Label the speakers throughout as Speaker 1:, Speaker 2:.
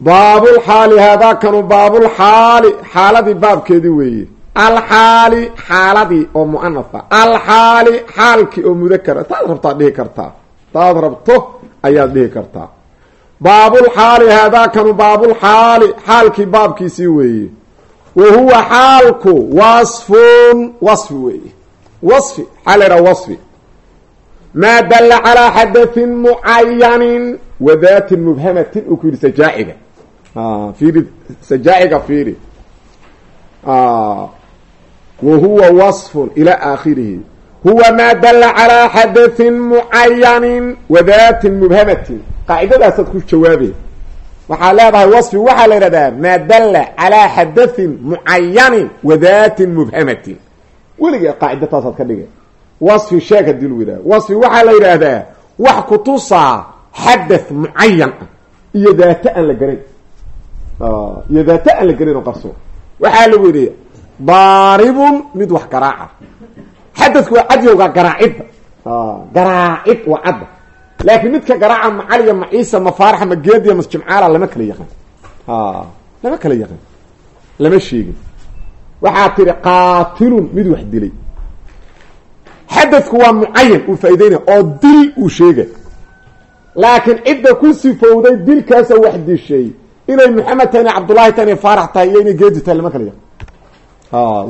Speaker 1: baabulxaali haadaa kanu baabulxaali xaaladii baabkeedii weeye. Alxaali xaaladii oo muanafa alxaali xaalkii oo mudakara taad rabtaad dhihi kartaa. Taad rabto ayaad dhihi kartaa. Baabulxaali haadaa kanu baabulxaali xaalkii baabkiisii weeye. Wa huwa xaalku wasfun wasfi weeye. Wasfi xaa la ydhaha wasfi. Maa dalla calaa xadatin mucayanin wa daatin mubhamatin uu ku fiiri sajaaciga fiiri. Wa huwa wasfun ila aakhirihi. Huwa maa dalla calaa xadatin mucayanin wa daatin mubhamatin. Qaacidadaasaad ku jawaabay waxaa leedahay wasfi waxaa la yidhahdaa maa dalla calaa xadatin mucayanin wa daatin mubhamatin. Weliga qaacida taasaad ka dhigay wasfi sheeg haddii lagu yidhahda wasfi waxaa la yidhaahdaa wax kutusaa xadath mucayan ah iyo daata aan la garayn iyo daata aan la garayn oo qarso waxaa lagu yidhi daaribun mid wax garaaca xadadku waa cadyowga garaacidda garaacid waa cadda laakiin midka garaaca macaliya maciisa mafaaraxa mageediya masjimcaala lama kala yaqaan lama kala yaqaan lama sheegin waxaa tiri qaatilun mid wax dilay xadadku waa mucayan uu faa'ideynaya oo dil uu sheegay laakiin cidda ku sifowday dilkaasa wax dishay inay maxamed tahay inay cabdullahi tahay inay faarax tahay iyo inay geedi tahay lama kala yaqan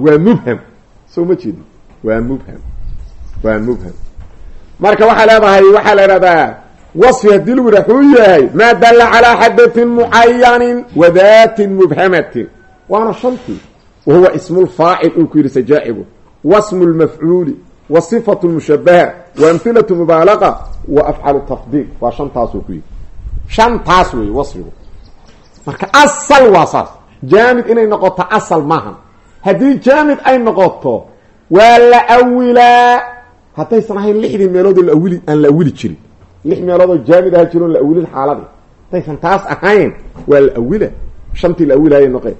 Speaker 1: waa mubham. Soo ma jeedi waa mubham. Waa mubham. Marka waxaa leedahay waxaa la ihahdaa haddii lagu yidhah xuu yahay maa dalla calaa xadatin mucayanin wa daatin mubhamatin. Waana shantii wa huwa ismulfaacil uu ku yidhi sajaacigu wasmu lmafcuuli wa sifatu lmushabaha wa amhilatu mubaalaqa wa afcalu tafdiil. Waa shantaasuu ku yidhi. Shantaas wasfigu marka asal waa saas. Jaamid inay noqoto asal maaha haddii jaamid ay noqoto waa la awilaa. Haddaysan ahayn lixdii meeloodoo laawili aan la awili jirin. Lix meeloodoo jaamid aha jiroon la awilin xaaladii haddaysan taas ahayn waa la awila. Shantii la awilaayay noqeen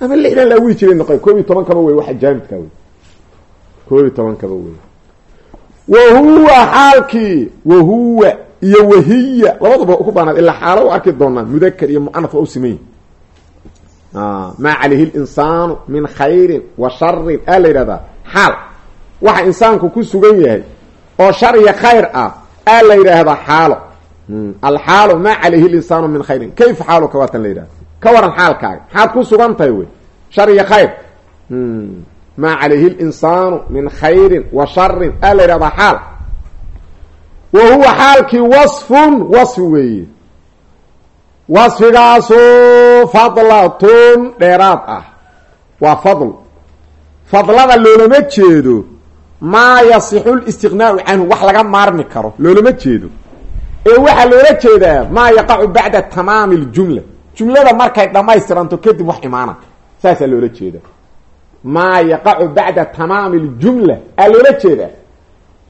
Speaker 1: ama lixdan la awili jiray noqeen koob iyo toban kaba wey waxa jaamidkaa wey koob iyo toban kaba wey wa huwa xaalkii wa huwa iyo wahiya labaduba ku baanaad ilaa xaalo u arki doonaa mudakar iyo mucanaf waa u siman maa calayhi linsaanu min khayrin wa sharin aa la yidhahdaa xaal. Waxa insaanku ku sugan yahay oo shar iyo khayr ah aa la yidhaahdaa xaalo. Alxaalu maa calayhi linsaanu min khayrin. Kayfa xaaluka waatan la yidhahda ka waran xaalkaaga. Maxaad ku sugan tahay wey. Shar iyo khayr. Maa calayhi linsaanu min khayrin wa sharin aa la yidhahdaa xaal wa huwa xaalkii wasfun wasfi weeye. Wasfigaasu fadlatun dheeraad ah. Waa fadl. Fadlada loolama jeedo maa yasixu listiqnaau canhu wax laga maarmi karo loolama jeedo. Ee waxaa loola jeedaa maa yaqacu bacda tamaami ljumla jumlada markay dhammaystiranto kadib wax imaana. Saasaa loola jeeda maa yaqacu bacda tamaami ljumla aa loola jeedaa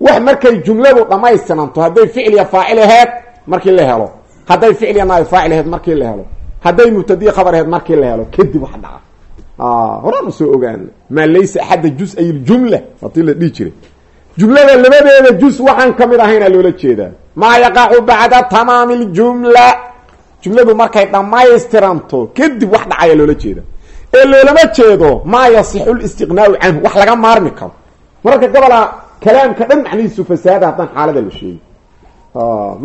Speaker 1: wax markay jumladu dhammaystiranto hadday ficliya faacil aheed markii la helo. Hadday ficliya naai faacil aheed markii la helo. Hadday mubtadiya khabar aheed markii la helo. Kadib wax dhaca. Horaan u soo ogaana maa laysa axadda jus-ay ljumla hatii la dhihi jiray. Jumlada labadeeda jus waxaan ka mid ahaynaa loola jeedaa. Maa yaqacu bacda tamaami ljumla jumladu markay dhammaystiranto kadib wax dhacaya loola jeeda ee loolama jeedo maa yasixu listiqnaau canhu. Wax laga maarmi karo. Mararka gobola kalaamka dhan macnihiisu fasaada haddaan xaalada la sheegi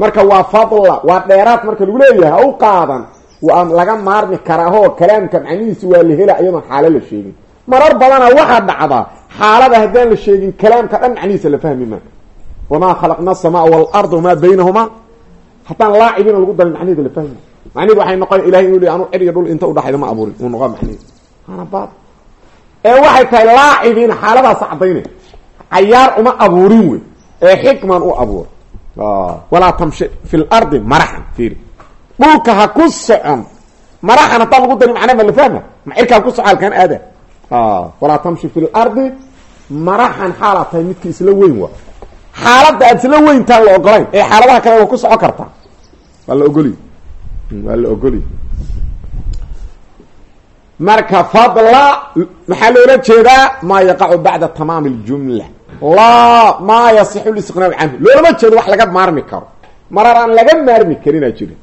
Speaker 1: marka waa fadla waa dheeraad marka lagu leeyahay ha u qaadan. Waa laga maarmi karaahoo kalaamka macnihiisu waa la hela iyadoon xaalo la sheegin. Marar badana waxaa dhacda xaalada haddaan la sheegin kalaamka dhan macnihiisa la fahmi maa wamaa khalaqna asamaa waalarda wamaa baynahumaa? Haddaan laacibina lagu darin macniheeda la fahmi macniheed waxay noqon ilahay inuu le anu cir dhul inta udhaxayda ma abuurin. Uu noqo macniheed ana baad. Ee waxay tahay laacibiina xaaladaas caddaynay cayaar uma abuurin wey ee xikman u abuur. Walaa tamshi fi lardi maraxan fiiri. Dhulka ha ku socon. Maraxan haddaan lagu dari macnaa ma la fahma ma cirkaa ku soco halkaan aada walaa tamshi fi lardi maraxan xaalaa tahay midka isla weyn wa xaaladda aad isla weyntaan la ogolayn ee xaaladaha kale waa ku soco kartaa. Waa la ogoliy waa la ogoliy marka fadla maxaa loola jeedaa? Maa yaqacu bacda tamaami اljumla laa maa yasixu listiqnaacu canhu. Loolama jeedo wax laga maarmi karo. Marar aan laga maarmi karinaa jira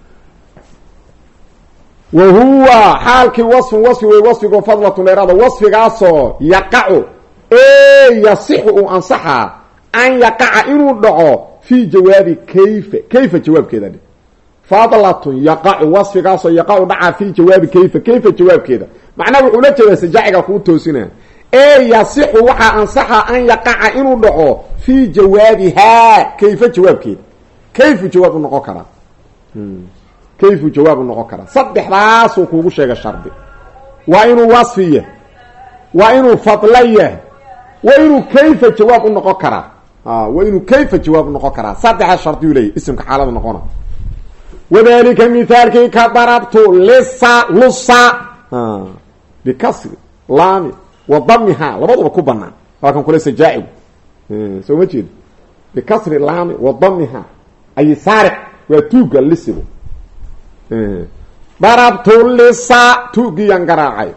Speaker 1: wa huwa xaalkii wasfun wasfi wey wasfigo fadlatun dheeraada wasfigaasoo yaqacu ee yasixu uu ansaxaa an yaqaca inuu dhaco fii jawaabi kayfa kayfa jawaabkeeda dhe fadlatun yaqacu wasfigaasoo yaqacu dhacaa fii jawaabi kayfa kayfa jawaabkeeda. Macnaha wuxuu la jeedaa sajaaciga kuu toosinaa ee yasixu waxaa ansaxa an yaqaca inuu dhaco fii jawaabihaa kayfa jawaabkeeda? Kayfu jawaab u noqon karaa kayfu jawaab u noqon karaa saddexdaasuu kuugu sheegay shardi. Waa inuu wasfi yahay waa inuu fadla yahay waa inuu kayfa jawaab u noqon karaa waa inuu kayfa jawaab u noqon karaa saddexdaas shardiyu leeyahy isimka xaalada noqona. Wadalika mithaalkii ka darabtu lisa lusa. Bikasri laami wa damihaa labaduba ku banaan waa kan kule sajaacigu soo ma jeedo bikasri laami wa damihaa ay saariq waa tuuga lisigu darabtu lisa tuugiyaan garaacay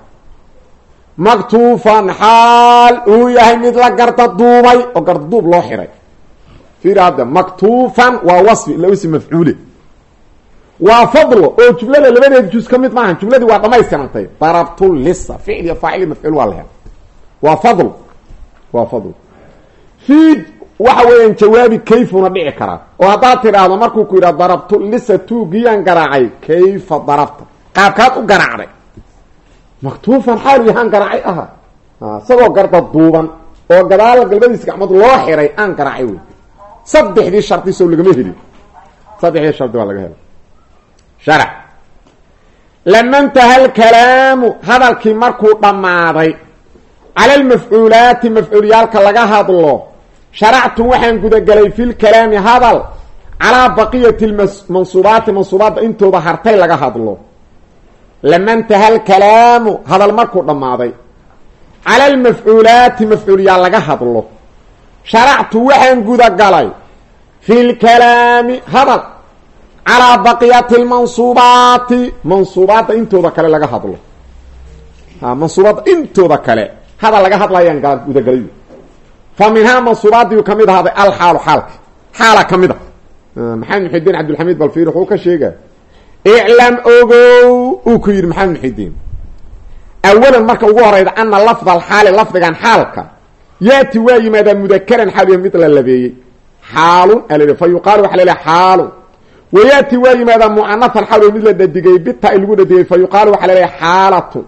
Speaker 1: maktuufan xaal uu yahay mid la garda duubay oo gardaduub loo xiray fiir hadda maktuufan waa wasfi lawisi mafcuule waa fadlo oo jumlada labadeed juz ka mid maaha jumladii waa dhamaystirantay ficil iyo faacil mafcuul waa lahe waa fadl. Waa fadl. Fii waxa weeyaan jawaabi kayfuna dhici karaa. Oo haddaad tidhaahdo markuu ku yidhaha darabtu lisa tuugiyaan garaacay. Kayfa darabta? Qaabkaad u garaacday. Maktuufan xaal yahaan garaacay aha isagoo garda duuban oo gadaal galbadiisa gacmood loo xiray aan garaacay wey saddexdii shardi sow lagama helin. Saddexdii shardi waa laga hela sharac lama ntaha alkalaamu hadalkii markuu dhammaaday cala almafcuulaati mafcuulyaalka laga hadlo sharactu waxaan gudagelay fi lkalaami hadal calaa baqiyati mansuubaati mansuubaadda intooda hartay laga hadlo lama ntaha alkalaamu hadal markuu dhammaaday cala almafcuulaati mafcuulyaal laga hadlo sharactu waxaan gudagalay fi lkalaami hadal calaa baqiyati lmansuubaati mansuubaadda intooda kale laga hadlo mansuubaadda intooda kale hadal laga hadlayaan gudagalay fa minhaa mansuubaadiyu ka mid ahaaday alxaalu xaalka. Xaala ka mid a maxamed muxidiin cabdilxamiid balfiir wuxuu ka sheega iclam ogow uu ku yidhi maxamed muxidiin awalan marka ugu horeyda ana lafda alxaali lafdigan xaalka yaati waa yimaadaa mudakaran xaal mid la labeeyey. Xaalun al fa yuqaalu waxa laleha xaalun. Wayaati waa yimaadaa mucanafan xaal mid la dhadigay bita lagu dhadigay fa yuqaalu waxa laleha xaalatun.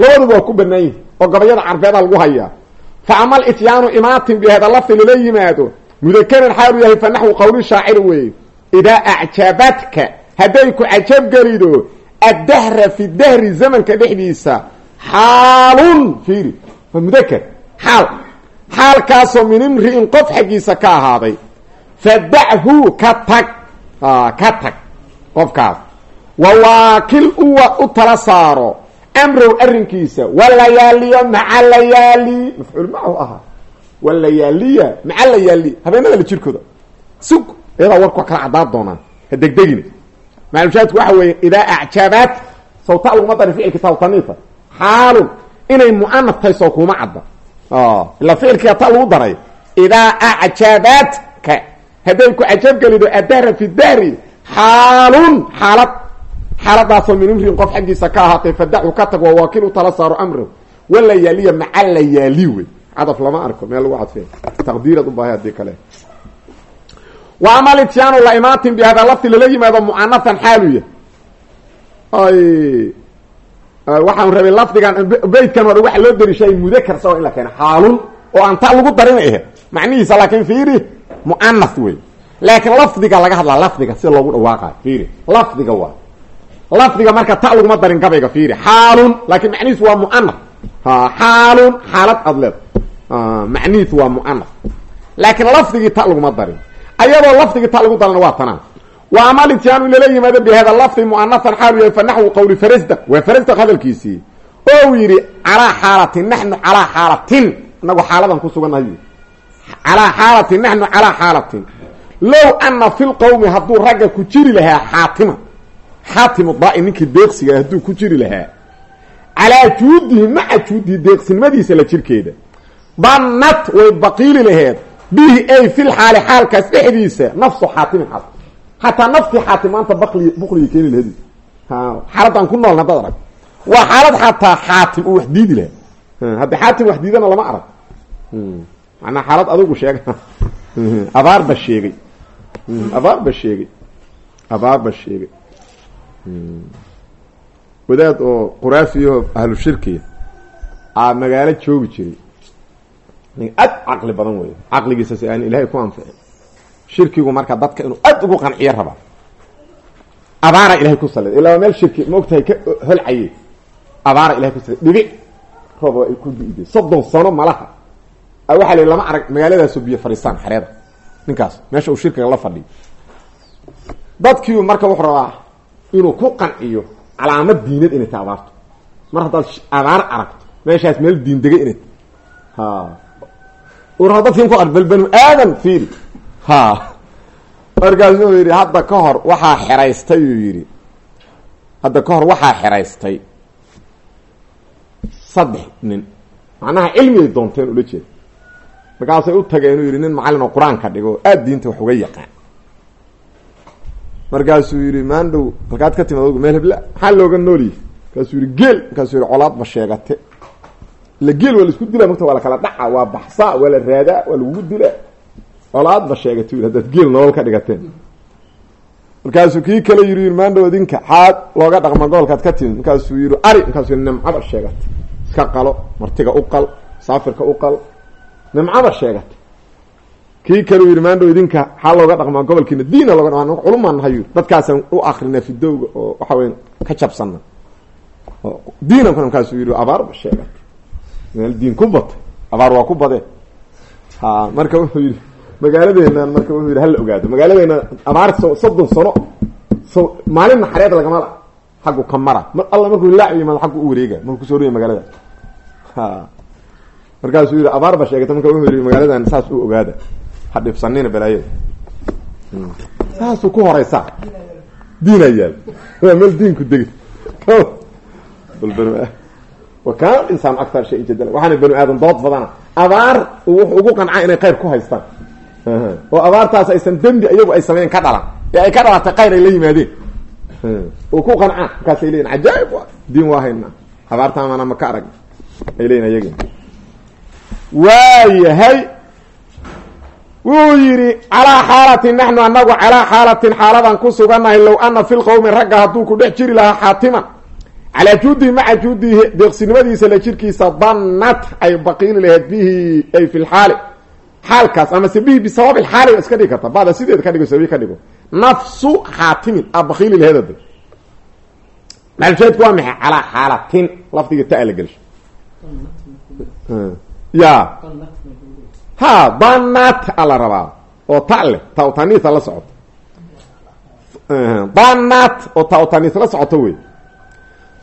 Speaker 1: Labaduba waa ku banaan oo gabayada carbeeda lagu hayaa fa ama lityaanu imaatin bihada lafdi lala yimaado mudakaran xaalu yahay fa naxwu qowli shaacir weeye. Idaa acjabadka hadday ku cajab gelido addahra fi dahri zamanka dhexdiisa xaalun fiiri. Waa mudakar xaal. Xaalkaasoo min imri'in qof xaggiisa ka ahaaday. Fadachu ka tag. Ka tag qofkaas. Wawaakil uwa u tala saaro amrow arrinkiisa walayaaliya maca layaali mafcuul macahu ahaa walayaaliya maca layaali habeenada la jirkooda. Sug iyadaa warku kala caddaad doonaan. Ha degdegina maclushaadku waxa weeye idaa acjabaat sawta laguma darin ficilki tawtaniita xaalun inay mu'anaf tahay soo kuma cadda. Ilaa ficilkiia ta lagu daray. Idaa acjabatka hadday ku cajabgelido addahra fi dahri xaalun xaalad xaaladaasoo min imrin qof xaggiisa ka ahaatay fadaxu ka tag waa waakil u tala saaro amro walayaaliya maca layaali wey. Cadaf lama arko meel lagu cadfee taqdiirad u baahay haddii kale. Wa ama lityaanu la imaatin bi hada lafdi lala yimaado mucanafan xaaluya ay waxaan rabay lafdigan beytkan hore waxa loo dariishay mudakar sawa in la keena xaalun oo aan ta lagu darin ahe macnihiisa laakiin fiiri mucanaf wey. Laakiin lafdiga laga hadlaa lafdiga sida loogu dhawaaqayo fiiri. Lafdiga waa lafdiga marka ta laguma darin gabayga fiiri. Xaalun laakiin macnihiisu waa mucanaf xaalun xaalad aad leed macnihiisu waa mucanaf laakiin lafdigii ta laguma darin. Ayadoo lafdigii ta lagu darana waa tanaan. Wa ama lityaanu in lala yimaado bi hada lafdi mu'anathan xaalu yahay fa naxwu qowli farasdak waa farasdak hadalkiisii. Oo yidhi calaa xaalatin naxnu calaa xaalatin. Inagu xaaladan ku sugannahay calaa xaalatin naxnu calaa xaalatin. Low xaatimu daai ninkii deeqsiga hadduu ku jiri lahaa. Calaa juudihi maca juudihi deeqsinimadiisa la jirkeeda. Dannat way baqiili laheed. Bihi ay fil xaali xaalkaas dhexdiisa nafsu xaatimin xaal. Xataa naftii xaatim maanta baqli buqliga keeni laheed. Xaaladaan ku noolna haddaad arag. Waa xaalad xataa xaatim uu wax diidi laha haddi xaatim wax diidana lama arag. Manaa xaalad adugu sheega abaarba sheegay. Abaarba sheegay. Abaarba sheegay wadaad oo quraafiyo ahlu shirkiya aa magaalo joogi jiray. Nin aad caqli badan wey caqligiisas aan ilaahay ku anficin shirkigu marka dadka inuu aad ugu qanciyo rabaa abaara ilahay ku salid ilaa meel shirki maogtahay ka holcaye abaara ilahay ku salid dhibic. Roob ay ku diiday. Soddon sano malaha waxaa la lama arag magaaladaasu biyo fadhiistaan xareeda ninkaas meesha uu shirkiga la fadhiyo. Dadkiiu marka wuxuu rabaa inuu ku qanciyo calaamad diinad inay tahay abaarto. Mar haddaad abaar aragto meeshaas meel diin degay inay ha. Uu raba dadkin ku ar bal banu aadan fiiri. Ha. Markaasuu yidhi hadda ka hor waxaa xeraystay uu yidhi. Hadda ka hor waxaa xeraystay saddex nin. Macnaha cilmiyay doonteen ula jeeda markaasay u tageen uu yidhi nin macallin oo qur'aanka dhigo oo aada diinta wax uga yaqaan markaasuu yidhi maandhow halkaad ka timid adugu meel hebla maxaa looga nooliyay? Markaasuu yidhi geel. Markaasuu yidhi colaadba sheegate. Ila geel waa la isku dilaa mugta waa la kala dhaca waa baxsaa waa la raadaa waa lagugu dilaa. Colaadba sheegate yidhi haddaad geel nolol ka dhigateen. Markaasuu kii kale yidhi maandhow idinka xaad looga dhaqma gobolkaad ka timid. Markaasuu yidhi ari. Markaasuu yidhi nimcaba sheegate. Iska qalo martiga u qal saafirka u qal. Nimcaba sheegate kii kale u yidhi maandhow idinka xaa looga dhaqmaa gobolkiina diina looga dhaqma culumaan nahay dadkaasaan u akrina fidowga oo waxa weya ka jabsana diinan kuna markaasuu yidhi abaarba sheegate meel diin ku batay abaar waa ku badee. Ha marka wuxuu yidhi magaaladeenan marka wuxuu yidhi hala ogaado. Magaaladeena abaar so soddon sano so maalin naxareed lagama la xaggu ka mara. Mar alla markuu laac yimaado xaggu u wareega markuu ku soo rogaya magaalada. Ha markaasuu yidhi abaarba sheegata. Marka wuxuu yidhi magaaladan saas u ogaada ha dhibsanina balaayada saasuu ku horeysaa diina yaal waa meel diinku degi bal banu aktar shayin jadala waxaana banu aadam dood badana. Abaar wuxuu ugu qancaa inay khayr ku haystaan. Oo abaartaas aysan dembi iyagu ay sameyn ka dhalan. Ee ay ka dhalatay khayr ay la yimaadeen. Uu ku qancaa. Markaasay leyiin cajaaib wa diin waa haynaa. Abaartaamana ma ka arag. Ay leyiin ayagi waayahay wuu yidhi calaa xaalatin naxnu anagu calaa xaalatin xaaladan ku sugannahay low ana fi lqowmi ragga hadduu ku dhex jiri lahaa xaatiman calaa juudihi maca juudihi deeqsinimadiisa la jirkiisa dannat ay baqiili laheyd bihi ay fi lxaali xaalkaas amase bihi bisababi xaali iska dhigi karta bada sideed ka dhigo sabi ka dhigo. Nafsu xaatimin a baqiili laheedad maxalsheedku waa maxay? Calaa xaalatin lafdiga ta la gelsho ya ha danat ala rabaa. Oo ta leh la socoto. Danat oo tautanis la socoto wey.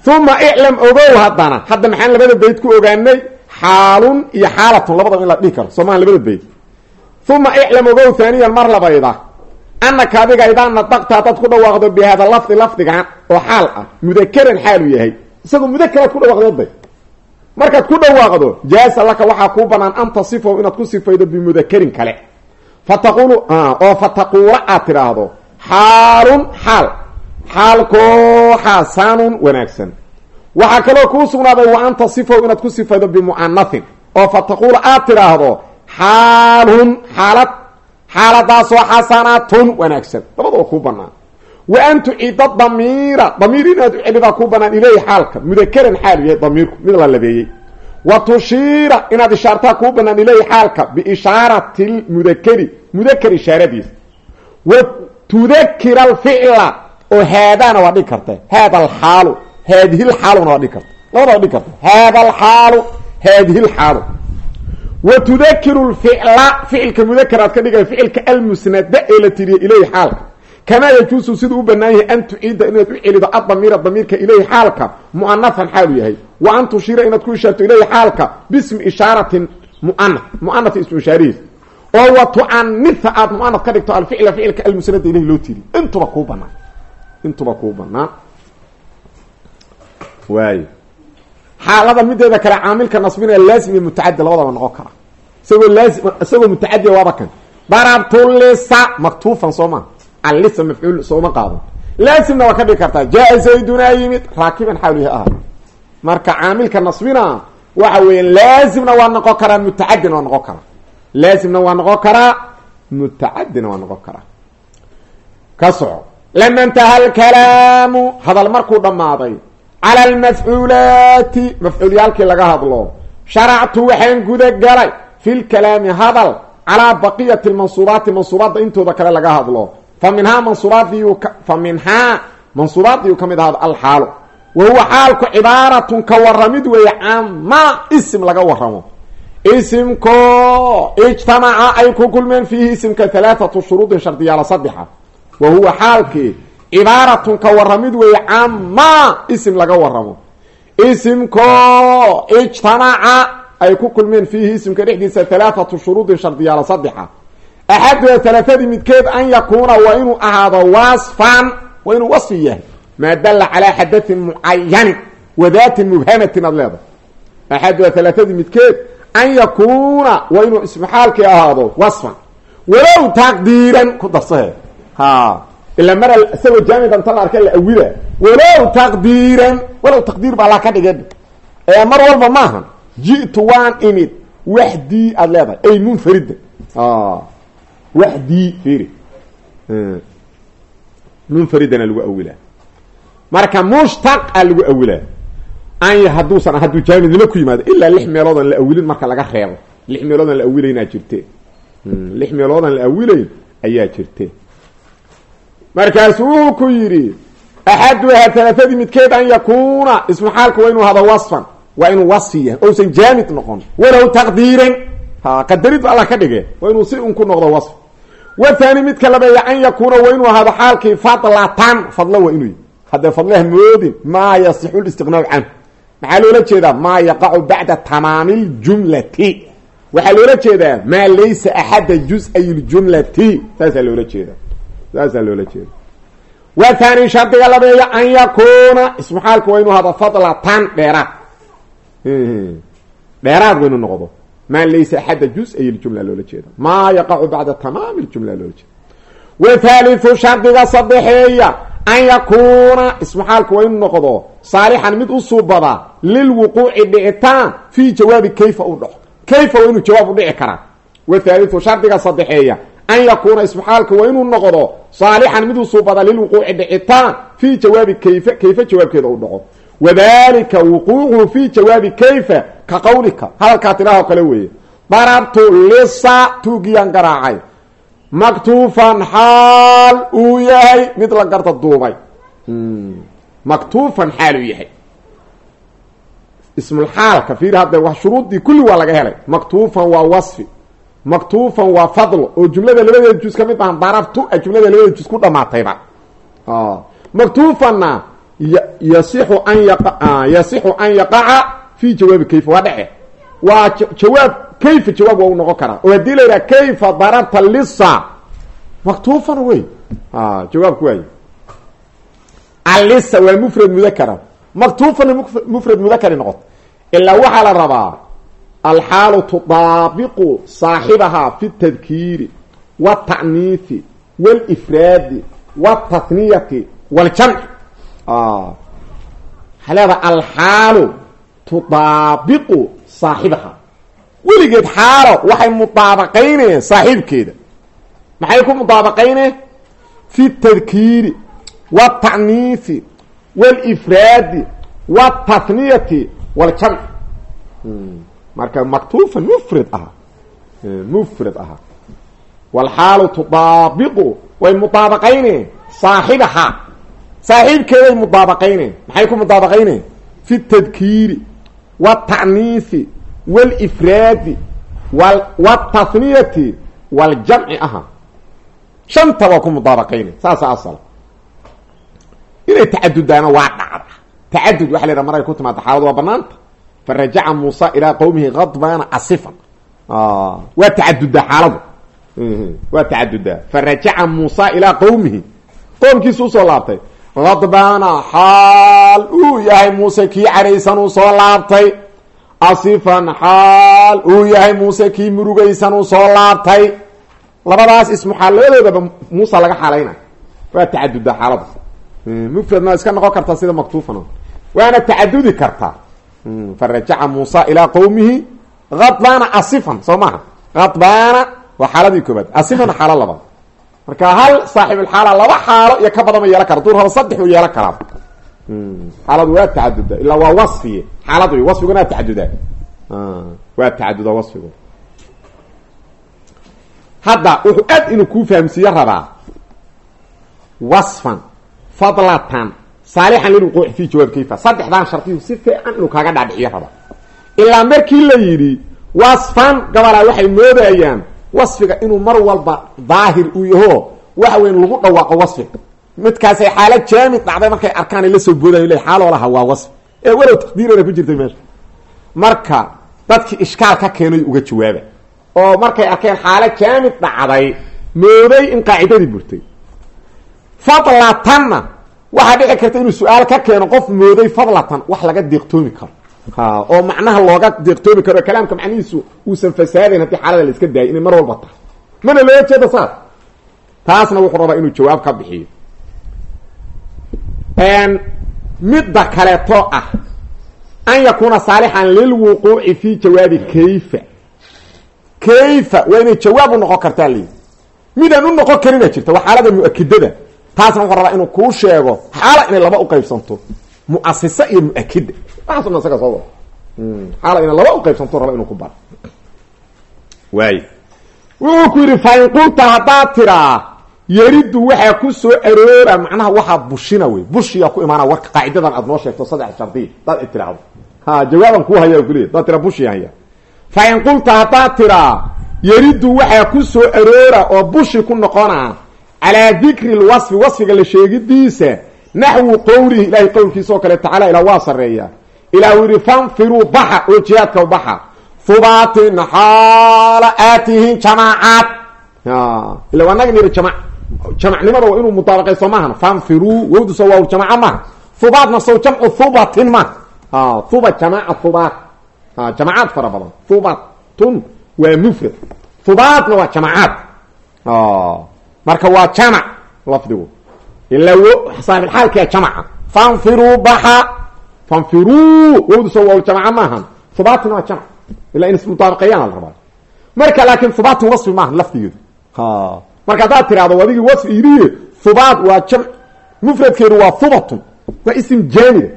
Speaker 1: Uma iclam ogow haddana. Hadda maxaan labada bayd ku ogaanay? Xaalun iyo xaalatun labadaba in la dhihi karo. Soomaa labada bayd uma iclam ogow haaniyan mar labayda. Anaka adiga idaa nadaqta haddaad ku dhawaaqdo bi hada lafdi lafdigan oo xaal ah. Mudakaran xaalu yahay. Isagoo mudakaraad ku dhawaaqdeeday markaad ku dhawaaqdo jaasa laka waxaa kuu banaan an tasifahu inaad ku sifaydo bimudakarin kale. Fataqulu oo fataquula aad tidhaahdo xaalun xaal xaalkoo xasanun wanaagsan. Waxaa kaloo kuu sugnaaday wa an tasifahu inaad ku sifaydo bimu'anathin oo fataquula aad tidhaahdo xaalun xaalad xaaladaasoo xasanatun wanaagsan. Labadaba kuu banaan wa an tucida damiira damiir inaad u celidaa kuu banaan ileyhi xaalka mudakaran xaalu yahay damiirku mid la labeeyey wa tushiira inaad ishaartaa kuu banaan ileyhi xaalka biishaarati lmudakeri mudakar ishaaradiisa wa tudakira alficla oo haadaana waa dhigi karta haada alxaalu haadihi lxaaluna waa dhigi karta labada waa dhigi karta haada alxaalu haadihi lxaalu wa tudakiru lficla ficilka mudakar aad ka dhigay ficilka almusnada ee la tiriye ilayhi xaalka kamaa yajuusu siduu u banaan yahay an tuciida inaad u celido adamiira damiirka ilayhi xaalka mu'anafan xaalu yahay. Wa an tushira inaad ku ishaarto ilayhi xaalka bismi ishaaratin muana muanaf ismu ishaarihiis oo wa tucanitha aad muanaf ka dhigto alficla ficilka almusnada ilayhi loo tiriy intuba kuu banaan intuba kuu banaan waay mideeda kale caamilka nasbinaya laazim iyo labadaba noqon kara. Isagoo laazim isagoo mutacadiya waaba kan. Darabtu lisa maktuufan soo allisa mafcuul sooma qaado laazimna waa ka dhigi kartaa jaa zaydunaa yimid raakiban xawlihi aha marka caamilka nasbina waxa weeye laazimna waa noqon karaa mutacadina waa noqon karaa. Laazimna waa noqon karaa mutacadina waa noqon karaa. Ka soco. Lama intaha alkalaamu hadal markuu dhammaaday cala almafcuulaati mafcuulyaalkii laga hadlo sharactu waxaan guda galay fi lkalaami hadal calaa baqiyati lmansuubaati mansuubaadda intooda kale laga hadlo fa minhaa mansuubaadiyu fa minhaa mansuubaadiyuu ka mid ahado alxaalu wa huwa xaalku cibaaratun ka waramid weeye cama isim laga waramo isimko ijtamaca ay ku kulmeen fiihi isimka halaathatu shuruudin shardiyaala saddexa wa huwa xaalkii cibaaratun ka waramid weeye cama isim laga waramo isimko ijtamaca ay ku kulmeen fiihi isimka dhexdiisa halaathatu shuruudin shardiyaala saddexa axaduha talaatadii midkeed an yakuuna waa inuu ahaado wasfan waa inuu wasfi yahay maa dalla calaa xadatin mucayanin wadaatin mubhamatin aad leedahay axaduha talaatadii midkeed an yakuuna waa inuu ismu xaalkii ahaado wasfan walow taqdiiran ku darsahe ha ilaa mara isagoo jaamida inta la arka la awida walow taqdiiran walow taqdiir baa la ka dhigay ee mar walba maaha ji'tu waan imid waxdii aada leedahay ay waxdii fiiri munfaridana lagu awilaa marka mushtaq a lagu awilaa an hadduusan hadduu jaamidnimo ku yimaado ilaa lix meeloodan la awilin marka laga reebo lix meeloodan la awilaynaa jirte lix meeloodan la awilayn ayaa jirte markaasu wuxuu ku yidhi axaduha talaatadii midkeed an yakuuna ismu xaalka waa inuu hado wasfan waa inuu wasfi yahay ousan jaamid noqon walow taqdiiran ha qadarid wathani midka labeeya an yakuuna waa inuu ahaado xaalkii fadlatan. Fadlo waa inuu haddee fadlaha moodin maa yasixu listiqnaacu canhu maxaa loola jeedaa? Maa yaqacu bacda tamaami ljumlati waxaa loola jeedaa maa laysa axada juz-ay ljumlati saasaa loola jeeda saasaa loola jeeda wathani shardiga labeeya an yakuuna. Ismu xaalka waa inuu ahaado fadlatan dheeraad. Dheeraad waa inuu noqdo maa laysa axada juz-ay ljumla loola jeeda maa yaqacu bacda tamaami ljumla loola jeeda wathalithu shardiga sadexeeya an yakuuna ismu xaalka waa inuu noqdo saalixan mid u suubada lilwuquuci dhicitaan fii jawaabi kayfa u dhaco. Kayfa waa inuu jawaab u dhici karaa? Wathalithu shardiga sadexeeya an yakuuna ismu xaalka waa inuu noqdo saalixan mid u suubada lilwuquuci dhicitaan fii jawaabi kayfa kayfa jawaabkeeda u dhaco wadalika wuquucuhu fi jawaabi kayfa ka qawlika hadalkaa tidhaahoo kale weeye darabtu lisa tuugiyaan garaacay maktuufan xaal uu yahay mid la garda duubay maktuufan xaal uu yahay ismulxaalka fiir hadda wa shuruuddii kulli waa laga helay maktuufan waa wasfi maktuufan waa fadlo oo jumlada labadeeda juz ka mid ahan darabtu jumlada labadeeda juz ku dhamaatayba yasixu an yasixu an yaqaca fi jawaabi kayfa waa dhece waa jawaab kayfa jawaab waa u noqon karaa oo haddii la yidhaha kayfa darabta lisa maktuufan wey jawaabku waay alisa waa mufrad mudakara maktuufana mufrad mudakari noqoto ilaa waxaa la rabaa alxaalu tudaabiqu saaxibahaa fi tadkiiri wاta'niifi wاlifraadi wاtathniyati wاljamci waxaa leedaha alxaalu tudaabiqu saaxibaha weligeed xaalo waxay mudaabaqaynayeen saaxiibkeeda maxay ku mudaabaqayneen fi tadkiiri wاta'niifi wاlifraadi wاtathniyati wاljamci marka maktuufan mufrad aha mufrad aha wlxaalu tudaabiqu way mudaabaqayneen saaxibaha saaxiibkeeday mudaabaqayneen maxay ku mudaabaqayneen fi tadkiiri wاta'niifi wاlifraadi wtahniyati waljamci aha. Shanta waa ku mudaabaqayna saasa asal. Inay tacadudaana waa dhacda. Tacadud waxa la markay ku timaada xaaladu waa banaanta. Farajaca muusa ilaa qowmihi kadbaana asifan. Waa tacadudaa xaaladu. Waa tacadudaa farajaca muusa ilaa qowmihi qoomkiisa u soo laabtay kadbaana xaal. Uu yahay muuse kii caraysan uu soo laabtay. Asifan xaal. Uu yahay muuse kii murugaysan uu soo laabtay. Labadaas ismu xaal labadoodaba muusa laga xaalayna waa tacadudaa xaalada mufradna iska noqon kartaa sida maktuufan. Waana tacadudi kartaa. Farajaca muusa ilaa qowmihi kadbaana asifan soo maha kadbaana waa xaaladii koobaad asifana xaalo labaad marka hal saaxibulxaala laba xaalo iyo ka badan ma yeelan kara duu raba saddex uu yeelan karaa xaaladu waa tacaduda ilaa waa wasfiye. Xaalad wey wasfiguna waa tacadudaa waa tacaduda wasfigu. Hadda wuxuu aad inuu kuu fahamsiiye rabaa. Wasfan fadlatan saalixan lilwuquuci fi jawaab kayfa saddexdan shardiyu si fiican inuu kaaga dhaadhiciyo rabaa. Ilaa markii la yidhi wasfan gabalaa waxay moodayaan wasfiga inuu mar walba daahir uu yaho waxa weyn lagu dhawaaqo wasfiga midkaasay xaalad jaamid dhacday markay arkaan la soo boodayo le xaaloo laha waa wasf. Ee walow taqdiirana ku jirtay meesha. Marka dadkii ishkaal ka keenay uga jawaaba oo markay arkeen xaalad jaamid dhacday mooday in qaacidadii burtay. Fadlatanna waxaa dhici karta inuu su'aal ka keeno qof mooday fadlatan wax laga deeqtoomi karo oo macnaha looga deeqtoomi karo kalaamka macnihiisu uusan fasaadayn haddii xaalada la iska daayay inay mar walba tahay. Mana looga jeeda saas taasna wuxuu rabaa inuu jawaab ka bixiyo. Midda kaleeto ah an yakuuna saalixan lilwuquuci fi jawaabi kayfa. Kayfa waa inay jawaab u noqon kartaa lii. Midaan u noqon karina jirta waa xaalada mu'akidada taasna wuxuu rabaa inuu kuu sheego xaala inay laba uqaybsanto muasisa iyo mu'akida waxaaso dhan isaga soo wada xaala inay laba uqaybsanto raba inuu ku baro waay wuxuu ku yidhi fain qulta haddaad tiraa yaridu waxaa ku soo aroora macnaha waxaa bushina wey. Bushiyaa ku imaana warka. Qaacidadan aad noo sheegto saddex shardiya daad i tiraahdo ha jawaaban kuu haya kuleya daad tira bushiya haya fa in qulta haddaad tiraa yaridu waxaa ku soo aroora oo bushi ku noqona calaa dikri lwasfi. Wasfiga la sheegidiisa naxwu qowlihi ilahay qowlkiisa oo kale tacaala ilaa waa sareeya ilah uu yihi fanfiruu baxa oo jihaadka baxa hubaatin xaala aatihin jamaacaad ila anaga niri jama jamacnimada waa inuu mudaabaqayso maahan fanfiruu wowdu soo waaw jamaca maaha hubaatna sow jamcu hubatin ma huba jamaaca hubaat jamacaad fara badan hubatun waa mufrad hubaatna waa jamacaad marka waa jamac lafdigu ilaa saaxibxaalkia jamaca fanfiruu baxa fanfiruu wowdu soo waaw jamaca maahan hubaatina waa jamac ilaa in ismudaabaqeeyaan la rabaa marka laakin hubaatin wasfi maaha lafdigeedu marka haddaad tirahdo adigii wasfi iriye hubaat waa jamc mufradkeedu waa hubatun waa ism jaamida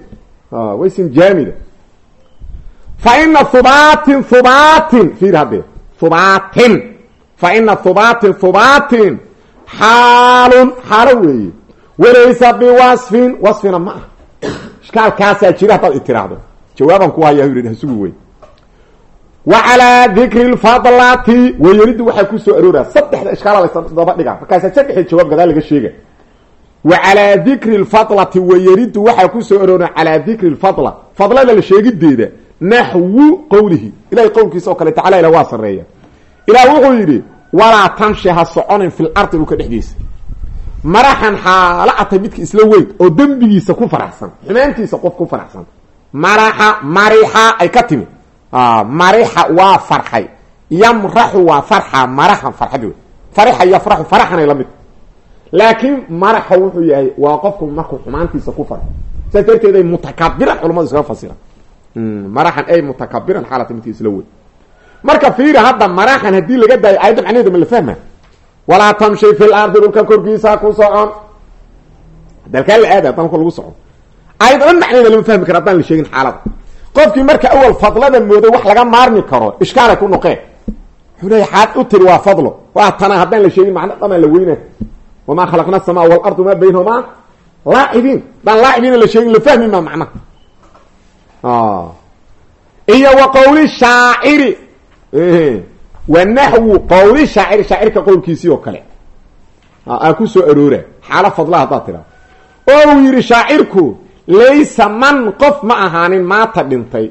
Speaker 1: waa ism jaamida fa ina hubaatin hubaatin fiir haddee hubaatin fa ina hubaatin hubaatin xaalun xaalo weeye walaysa biwasfin wasfina ma ah ishkaalkaasaa jira haddaad i tiraahdo jawaaban ku hayaa yidhi hasugu wey wa calaa dikri lfadlati wayelidu waxaa ku soo arooraa saddexda ishkaala lasdaba dhiga markaasa saddexda jawaab gadaa laga sheega wa calaa dikri lfadlati wayelidu waxaa ku soo aroora calaa dikri lfadla fadlada la sheegideeda naxwu qowlihi. Ilahay qowlkiisa oo kale tacala ila waa sareeya ilaah wuxuu yidhi walaa tamshi ha soconin maraxan xaalo atay midka isla weyn oo dembigiisa ku faraxsan xumaantiisa qof ku faraxsan. Maraxa marixa ay ka timi. Marixa waa farxay. Yamraxu waa farxa maraxan farxad wey farixa yafraxu faraxanay la laakiin maraxa wuxuu yahay waa qofku markuu xumaantiisa ku farxo saas darteed ay mutakabiran culamadu iskaga fasira maraxan ay mutakabiran xaalata midka isla weyn. Marka fiiri hadda maraxan haddii laga daayo aayadda macnaheeda ma la fahma walaa tamshi fi lardi dhulka korkiisa ku socon. Dalkaa la aada haddaan lagu socon aayad dhan macnaheeda lama fahmi karo haddaan la sheegin xaalada. Qofkii marka awal fadlada mooday wax laga maarmi karo ishkaalay ku noqeen. Wuxuu leeya xaad u tiri waa fadlo. Waa tana haddaan la sheegin macno dhamaan la weyna wamaa khalaqna asamaa waalardu maa baynahumaa wa naxwu qowli shaaciri shaacirka qowlkiisii oo kale aa ku soo aroora xaalo fadla haddaad tiraa oo uu yidhi shaacirku laysa man qof ma ahaanin maata dhintay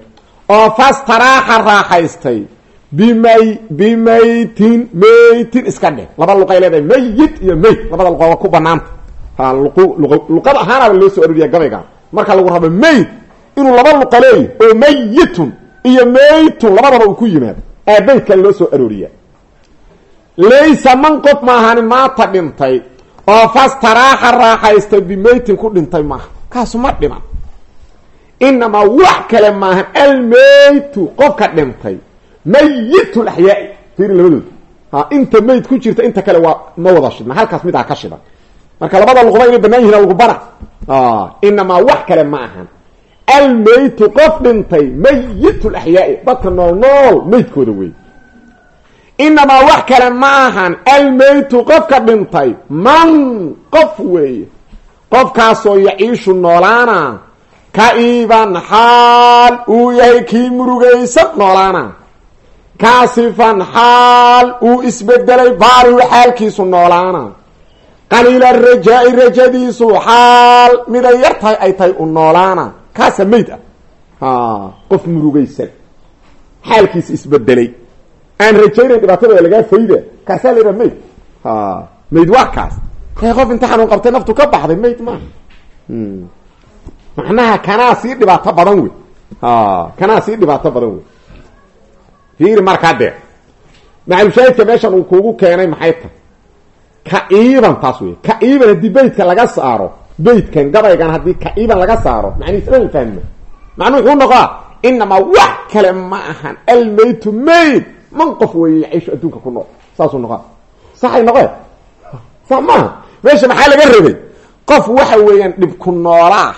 Speaker 1: oo fastaraaxa raaxaystay bimay bimaytin maytin iska dheh laba luqay leedahay mayit iyo mayt labada luqa waa ku banaanta luqad ahaanaba loo soo arooriya gabayga marka lagu rabo mayt inuu laba luqa leeyahy oo mayitun iyo maytun labadaba uu ku yimaado aa baytkan loo soo arooriya. Laysa man qof ma ahaanin maata dhintay oo fastaraaxa raaxaystay bimaytin ku dhintay maaha kaasu ma dhiman. Inamaa wax kale maahan almaytu qofka dhintay. Mayitu laxyaai fiiri labadood ha inta mayd ku jirta inta kale waa ma wada shidna. Halkaas midaa ka shidan. Marka labada luqba inay banaan yihiin lagu bara. Inamaa wax kale ma ahan almaytu qof dhintay mayitu laxyaai dadka nool nool maydkooda wey inamaa wax kale ma ahan almaytu qofka dhintay man qof weeye. Qofkaasoo yaciishu noolaana ka-iban xaal uu yahay kii murugaysan noolaana. Kaasifan xaal uu isbedelay baarihu xaalkiisu noolaana. Qaliila rajaa-i rajadiisu xaal miday yar tahay ay tahay u noolaana kaasa mayd ah. Qof murugaysan xaalkiisa isbedelay aan rajaynayn dhibaatadooda lagaa fayda kaasaa la yidhaha mayd. Mayd waa kaas. Qof inta xanuun qabtay naftu ka baxday mayd maaha macnaha kanaa sii dhibaato badan wey. Kanaa sii dhibaato badan wey. Fiiri markaa dee. Macalushaahidka meeshan uu kuugu keenay maxay tahay? Ka-iiban taas wey. Ka-iiban haddii beytka laga saaro beytkan gabaygan haddii ka-iiban laga saaro macnihiis dhan fahma macnuu wuxuu noqoa inamaa wax kale ma ahan. Almaytu mayd man qof weeye yaciishu adduunka ku nool. Saasuu noqoa saxay noqee sa maaha meesha maxaa laga rabay? Qof waxa weeyaan dhibku noolaa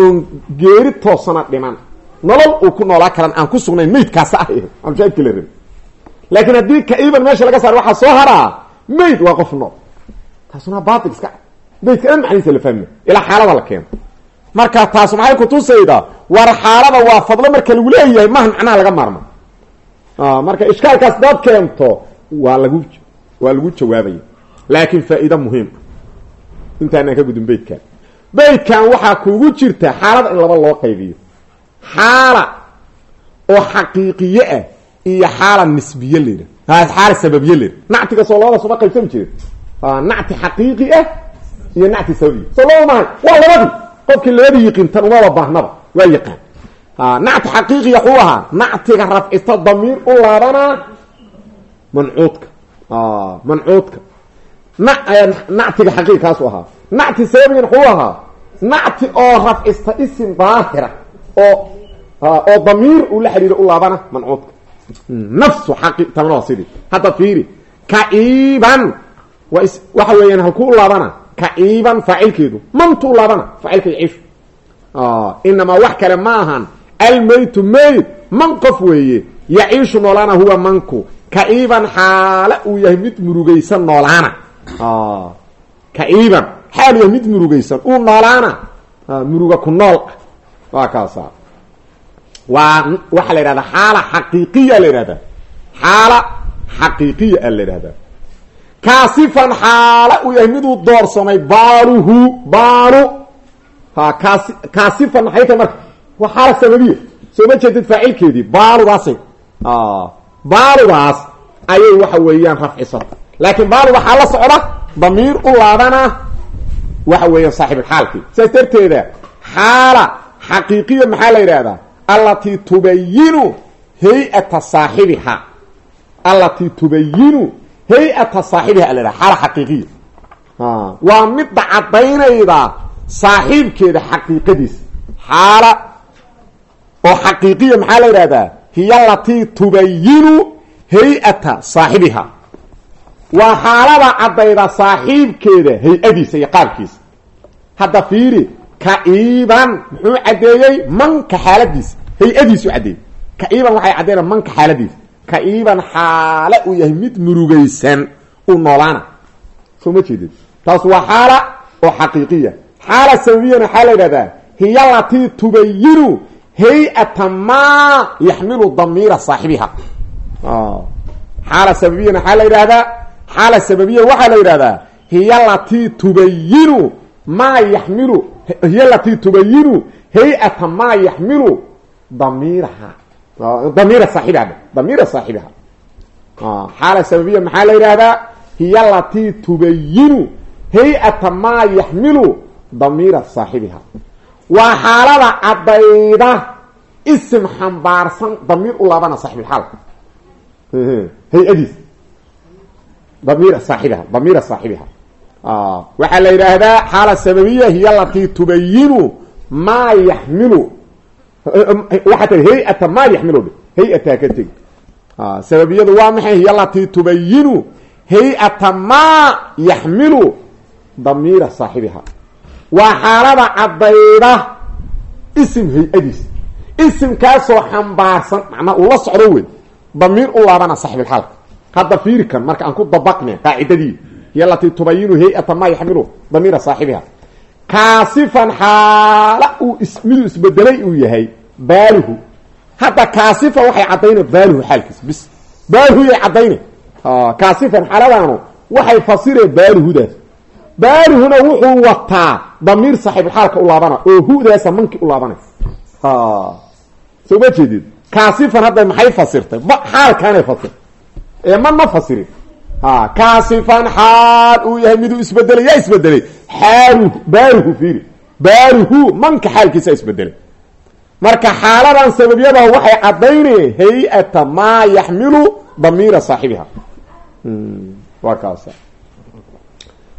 Speaker 1: oon geeri toosana dhiman. Nolol uu ku noolaa karan aan ku sugnayn maydkaasa ah amshaadka la rabay laakiin haddii ka-iiban meesha laga saaro waxaa soo haraa mayd waa qof nool. Taasuna baatil maydka dhan macnihiisa la fahma ilaa xaalada la keeno. Marka taas maxay kutusaydaa war xaalada waa fadlo marka lagu leeyahay maha macnaha laga maarmo. Marka ishkaalkaas daad keento waa lagu waa lagu jawaabaya laakiin faa-iida muhiim. Intaanaan ka gudun beytkan beytkan waxaa kuugu jirta xaalada in laba loo qaybiyo. Xaala oo xaqiiqiye ah iyo xaala nisbiye layidhah xaala sababiye layidhah nactiga soo labadaas uma qaybsami jirin nacti xaqiiqi ah iyo nacti sababiye soo laba maaha waa labadii. Qofkii labadii yiqiintan umaba baahnaba waa yaqaan nacti xaqiiqiya xuu ahaa nactiga rafcista damiir u laabanaa mancuudka. Mancuudka. Nactiga xaqiiqkaasu ahaa. Nacti sababigan xuu ahaa nacti oo rafcista isim daahira oo oo damiir uu la u laabana mancuudka. Nafsu xaqi tamana waa fiiri ka-iiban waa is waxa weeyaan halkuu ka-iiban faacilkeedu mantu u laabana faacilka yaciishu inamaa wax kale ma ahan. Almaytu mayd man qof weeye yaciishu noolaana huwa manku. Ka-iiban xaale uu yahay mid murugaysan noolaana. Ka-iiban xaal yahay mid murugaysan uu noolaana. Muruga ku nool. Ah waa kaasa waa waxaa xaala xaala a la kaasifan xaala uu yahay miduu doorsamay baaluhu baalu. Ha kaasi kaasifan maxay tahay marka? Waa xaala sababiya. Soo ma jeedid faacilkeedii baaludaasay baaludaas ayay waxa weeyaan rafcisata laakiin baalu waxaa la socda damiir u waxa weeyaan saaxibulxaalkii saas darteeda xaala xaqiiqiya maxaa la yidhahdaa allatii tubayinu hay'ata saaxibiha. Tubayinu hay'ata saaxibiha a la yhaha xaala xaqiiqiya. Waa midda caddaynayda saaxiibkeeda xaqiiqadiisa xaala oo xaqiiqiya maxaa la yidhahdaa hiya alatii tubayinu hay'ata saaxibiha. Waa xaalada caddayda saaxiibkeeda hay'adiisa iyo qaabkiisa. Hadda fiiri ka-iiban muxuu caddeeyey manka xaaladiisa hay'adiisu caddeeyey. Ka-iiban waxay manka xaaladiisa ka-iiban xaale uu yahay mid murugaysan uu noolaana. Soo ma jeedid taas waa xaala oo xaqiiqiya. Xaala sababiyana waxaa la yidhahdaa hiya alatii tubayinu hay'ata maa yaxmilu damiira saaxibiha. Xaala sababiyana waxaa la yidhahdaa xaala sababiya la yidhahdaa hiya latii tubayinu maa yaxmilu hiya latii tubayinu hay'ata maa yaxmilu damiira saaxibiha damiira saaxibiha xaala sababiya maxaa la yidhahdaa hiya latii tubayinu hay'ata maa yaxmilu damiira saaxibiha waa xaalada caddayda isim xambaarsan damiir u laabana saaxibulxaalka hay'adiis. Damiir saaxibiha damiira saaxibiha waxaa la yidhaahdaa xaala sababiya hiya waxaa tii hay'ata maa yaxmilu hay'ataa ka tegi. Sababiyadu waa maxay? Latii tubayinu. Hay'ata maa yaxmilu damiira saaxibiha. Waa xaalada caddayda isim hay'adiis isimkaasoo xambaarsan macnaa ula socdo wey damiir u laabana saaxibilxaalka hadda fiirikan marka aan ku dabaqne qaacidadii hiy latii tubayinu hay'ata maa yaxmilu damiira kaasifan xaala uu miduu isbedelay uu yahay baaluhu. Hadda kaasifan waxay caddayna baaluhu xaalkiis bis. Baaluhu yay caddayne kaasifan xaaladaanu waxay fasireen baaluhudaas. Baaluhuna wuxuu wataa damiir saaxiibulxaalka u laabana oo hudaasa manki u laabana soo ma jeedid kaasifan hadda maxay fasirtay? Xaalkaanay fasirtay. Ee ma ma fasirin kaasifan xaal uu yahay miduu isbedelay yaa isbedelay. Xaaluhu baaluhu fiiri. Baaluhu manka xaalkiisa isbedelay. Marka xaaladan sababyada waxay caddaynayeen hay'ata maa yaxmilu damiira saaxibiha. Waa kaasa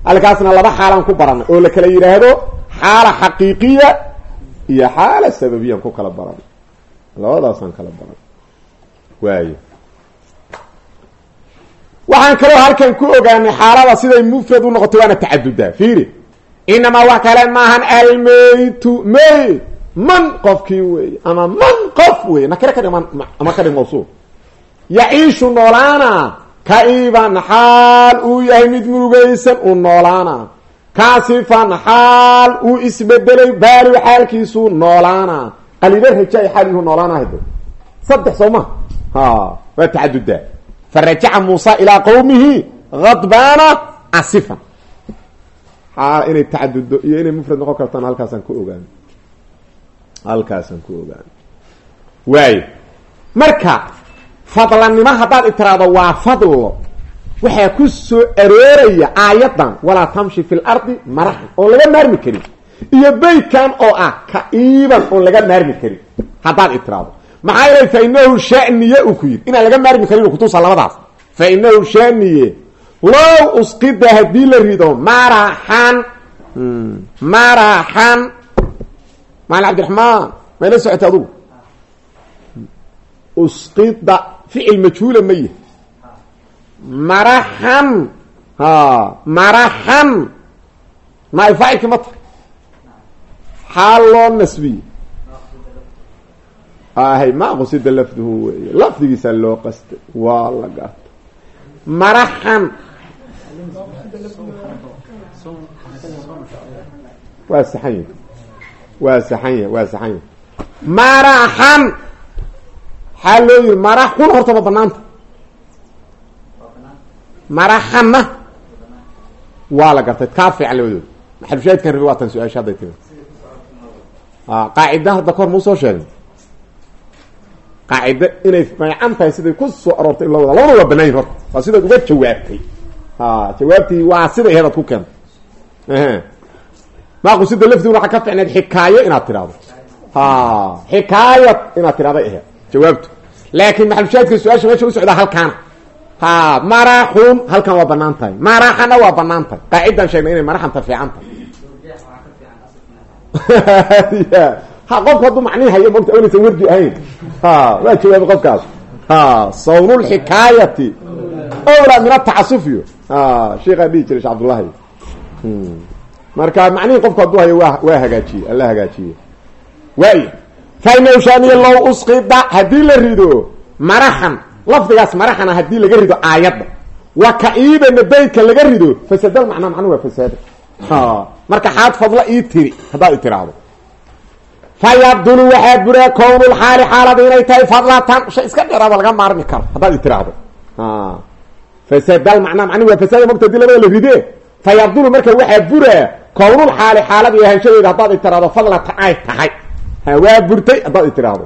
Speaker 1: halkaasna laba xaalaan ku baranay oo la kala yidhaahdo xaala xaqiiqiya iyo xaala sababiyan ku kala baranay labadaasaan kala baranay waayo waxaan kaloo halkan ku ogaanay xaalada siday mufrad u noqotay waana tacadudaa fiiri. Inamaa wax kale maahan almeytu meyd man qofkii weeye ama man qof weeye nakire ka dhig ama ka dhig mawsuul. Yaciishu noolaana ka-iban xaal uu yahay mid murugaysan uu noolaana. Kaasifan xaal uu isbedelay baali xaalkiisuu noolaana. Qaliilo raja-i xaalihu noolaana hado saddex soo ha waa tacadudaa farajaca muusa ilaa qowmihi hadbaana asifan xaal inay tacadudo iyo inay mufrad noqon kartaan halkaasaan ku ogaano halkaasaan ku ogaano waayo marka fadlanimo haddaad itiraahdo waa fadlo waxaa ku soo arooraya aayadan walaa tamshi fi lardi maraxan oon laga maarmi karin iyo beytkan oo ah ka-iiban oon laga maarmi karin haddaad itiraahdo maxaa yeelay fa inahu shaniye uu ku yidhi. Inaan laga maarmi karin kutusa labadaas. Fa inahu shaniye. Low usqida haddii la rido maraxan maraxan maali cabdiraxmaan mayla socota adugu? Usqida ficil majhuula ma yahi maraxan maraxan naay ma tahay? Xaal loo nasbiye ahay ma qusida lafduhu wey lafdigiisa loo qastay. Waa la garta maraxan. Waa saxan waa saxan yahy waa saxan yahy maraxan. Xaa loo yiri maraxun horta ma banaanta. Maraxanna waa la gartay kaa fiican labadooda maxalshaahidkan rabi waatan su'aasha hadday timi qaacida hadda kahor mau soo sheegay qaacida inay maycan tahay siday ku soo aroortay in loo wada. Labada waa banaayin horta waa sidaad uga jawaabtay. Jawaabtii waa siday hedaad ku keentay. Maaqusida lafdiguna waxaa ka ficneed xikaayo inaad tidhahdo xikaayad inaad tidhahday aheed jawaabtu. Laakiin maxalushaadka su'aasha meesha u socdaa halkaana. Ha maraxun halkan waa bannaan tahay. Maraxana waa bannaan tahay. Qaacidan sheegnay inay maraxanta fiican tahay ha qofku hadduu macnihi hayo mogta oonaysan wardi ahayn. Ha waa jawaabay qofkaas. Sawnulxikaayati owlaa min atacasufiyo ha sheekaa dhihi jiray shee cabdullahi marka macnihii qofku hadduu hayo waa waa hagaajiyey alla hagaajiye. Waay. Fainahu shaaniya low usqida haddii la rido maraxan lafdigaas maraxana haddii laga rido aayadda. Wa ka-iibana laga rido fasadal macnaa macnuu waa fasaada. Marka xaad fadla ii tiri haddaad i tiraahdo fayabdulu waxaa buraa kownulxaali xaalada inay tahay fadlatan shay iska dheeraaba laga maarmi karo haddaad i tiraahdo fasadal macnaa macnihi waa fasaada mogta haddii labada la ridee fa yabdulu marka waxaa buraa kownul xaali xaalad iyo ahaanshadeeda haddaad itiraahdo fadlatan ay tahay ha waa burtay haddaad itiraahdo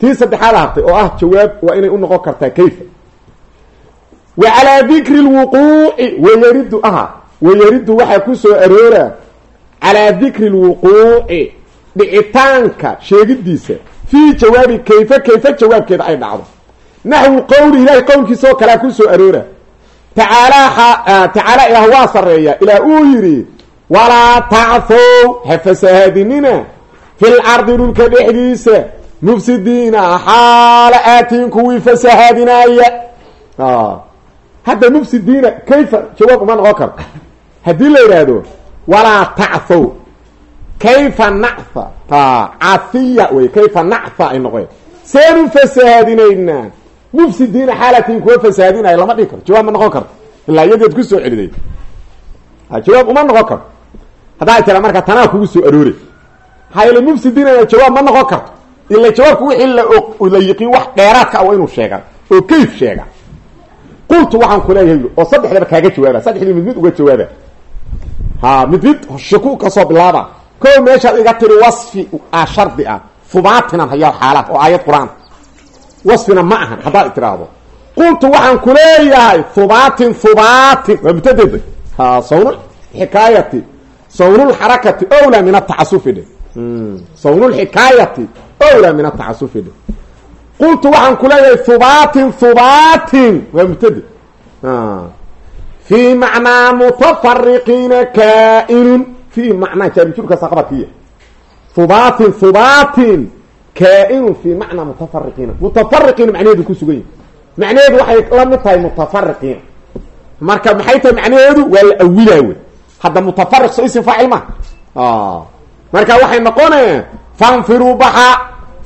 Speaker 1: tii saddexaad hartay oo ah jawaab waa inay u noqon kartaa kayfa wa calaa dikri lwuquuci wayaridu aha wayaridu waxaa ku soo aroora calaa dikri lwuquuci dhicitaanka sheegidiisa fii jawaabi kayfa kayfa jawaabkeeda ay dhacdo. Naxwu qowli ilahay qowlkiisa oo kalea ku soo aroora. Tacaalaa tacaala ilaah waa sareeya ilaah uu yidhi walaa tacfow ha fasahaadinina fil ardi dhulka dhexdiisa mufsidiina xaala aatiin kuwii fasahaadinaaya hadda mufsidiina kayfa jawaab uma noqon karto haddii la yidhaahdo walaa tacfow kayfa nacfa cafiya wey kayfa nacfa ay noqoy seenu fasahaadinaynaa mufsidiina xaalatiin kuwa fasahaadinaya lama dhihi karo jawaab ma noqon karto ilaa iyadeed ku soo celiday jawaab uma noqon karto haddaa tira marka tanaa kugu soo aroore maxaa yeele mufsidiinana jawaab ma noqon karto ila jawaabku wixii la yiqiin wax dheeraadka waa inuu sheega oo kayf sheega qultu waxaan ku leeyahay oo saddexdaba kaaga jawaaba saddexdii mid mid uga jawaaba ha mid mid shaku ka soo bilaaba ko meeshaad iga tiri wasfi a shardi ah hubaatinan hayaa xaalaad oo aayad qur'aan. Wasfina ma ahan haddaad tiraahdo qultu waxaan ku leeyahay hubaatin hubaatin waa mutadeda ha sawnul xikaayati. Sawnulxarakati owlaa min atacasufi dhe sawnulxikaayati owlaa min atacasufi dhe qultu waxaan ku leeyahay hubaatin hubaatin waa mubtade fii macnaa mutafariqiina kaainun fii macnaa jaarujurkaasa qabarkiiya hubaatin hubaatin kaainun fii macnaa mutafariqiina mutafariqiina macnaheedu ku sugan yahi macnaheedu waxay la marka maxay tahay macnaheedu waa la awilaa wey hadda mutafariq so marka waxay noqonayaan fanfiruu baxa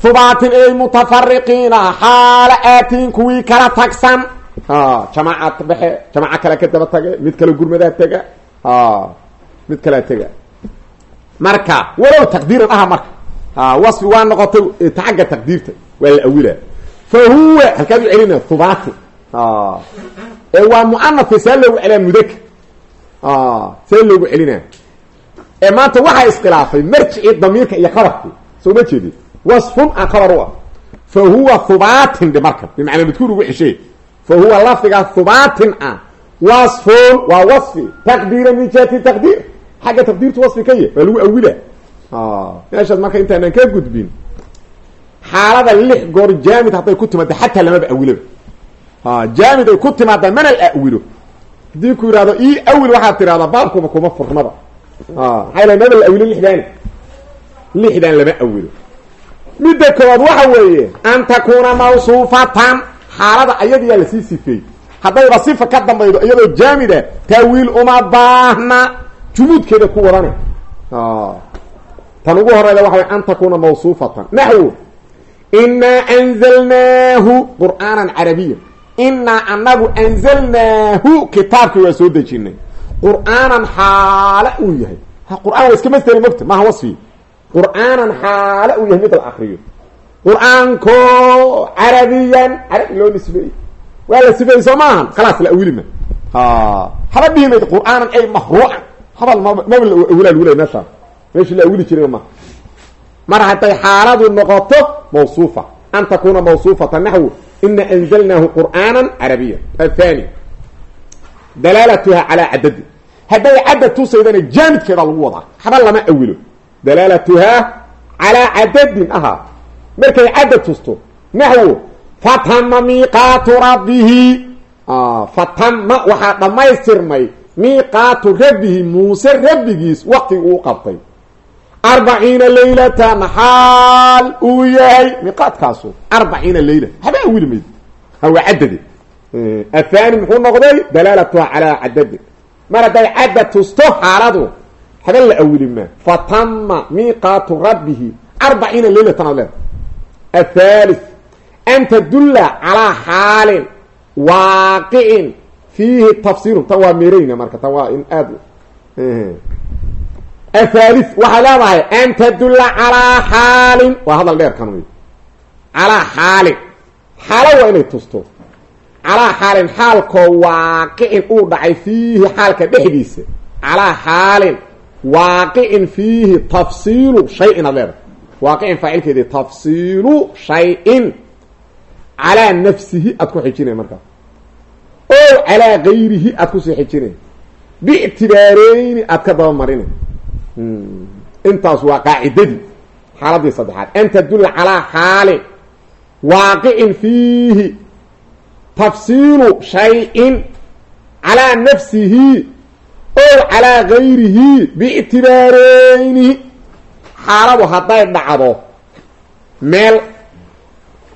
Speaker 1: hubaatin ay mutafariqiina xaala aatiin kuwii kala tagsan jamaaca baxe jamaaco kale ka daba tage mid kale gurmadaa tega mid kalea tega marka walow taqdiiran aha marka. Wasfi waa noqotay taxagga taqdiirta waa la awilaa fa huwa halkaad u celina hubaatin ee waa muanafka see loogu celaa mudaka see loogu celinaa ee maanta waxaa iskhilaafay marjicii damiirka iyo qabarkii soo ma jeedin. Wasfun a qabar ah. Fa huwa hubaatin dhe marka bimacnaa madkuur ugu ceshee fa huwa lafdiga hubaatin ah. Wasfun waa wasfi taqdiira min jihati taqdiir xagga taqdiirtu wasfi ka ya waa lagu awila meeshaas marka intaanan ka gudbin xaalada lix goor jaamid hadday ku timaada xataa lamaba awiloba jaamid ay ku timaada mana la awilo haddii ku yihahdo ii awil waxaad tidhahdaa baabkuba kuma furnaba maxaa yal maba la awilo lixdaani lixdan lama awilo midda koowaad waxa weeye an takuna mawsuufatan xaalada ayadiyaa la sii sifeeyey haddayba sifa ka dambaydo iyadoo jaamida taawiil uma baahna jumuudkeeda ku wadane tan ugu horeyda waxa way an takuna mawsuufatan. Naxwu inaa anzalnaahu qur'aanan carabiya inaa anagu anzalnaahu kitaabkii waa soo dejinay. Qur'aanan xaale uu yahay. Qur'aan waa iska masderi mogta maaha wasfi. Qur'aanan xaale uu yahay mid la akriyo qur'aanko carabiyan carabi loo nisbeeyey waa la sifeeyey soo maahan? Khalaas la awilima haba dhihi mayd qur'aanan ay mahruucan habal maba maba la awilaa lagu ley meeshaan meeshii la awili jiray ma. Mar hadday xaaladu noqoto mawsuufa. An takuna mawsuufata naxwu ina anzalnaahu qur'aanan carabiya athani dalaalatuha calaa cadadi hadday cadad tusaydana jaamidkeeda lagu wadaa. Haba lama awilo. Dalaalatuhaa calaa cadadin ahaa markay cadad tusto naxwo fatama miiqaatu rabbihi. Fatama waxaa dhammaystirmay miiqaatu rabbihi muuse rabbigiis waktigii uu qabtay. Arbaciina laylatan xaal uu yahay. Miiqaadkaasu arbaciina layla. Haba awili mayd hawa cadade athani muxuu noqday? Dalaalatuha calaa cadadin mar hadday cadad tusto xaaladu haba la awilima fatama miiqaatu rabbihi arbaciina laylatan ad leeda athalith an tadulla calaa xaalin waaqicin fiihi tafsiirun tan waa meerayna marka tan waa in aad athalith waxay leedahay an tadulla calaa xaalin waa hadal dheer kan calaa xaalin xaalo waa inay tusto calaa xaalin xaalkoo waaqicin uu dhacay fiihi xaalka dhexdiisa calaa xaalin waaqicin fiihi tafsiilu shayin aad leedahay waaqicin faacilkeedi tafsiilu shayin calaa nafsihi aad ku xijinay markaa o calaa gayrihi aad ku sii xijinay biictibaareyni aad ka daba marinay intaas waa qaacidadii xaaladii saddexaad. An tadulla calaa xaalin waaqicin fiihi tafsiilu shayin calaa nafsihi o calaa gayrihi biictibaareyni xaaladu hadday dhacdo meel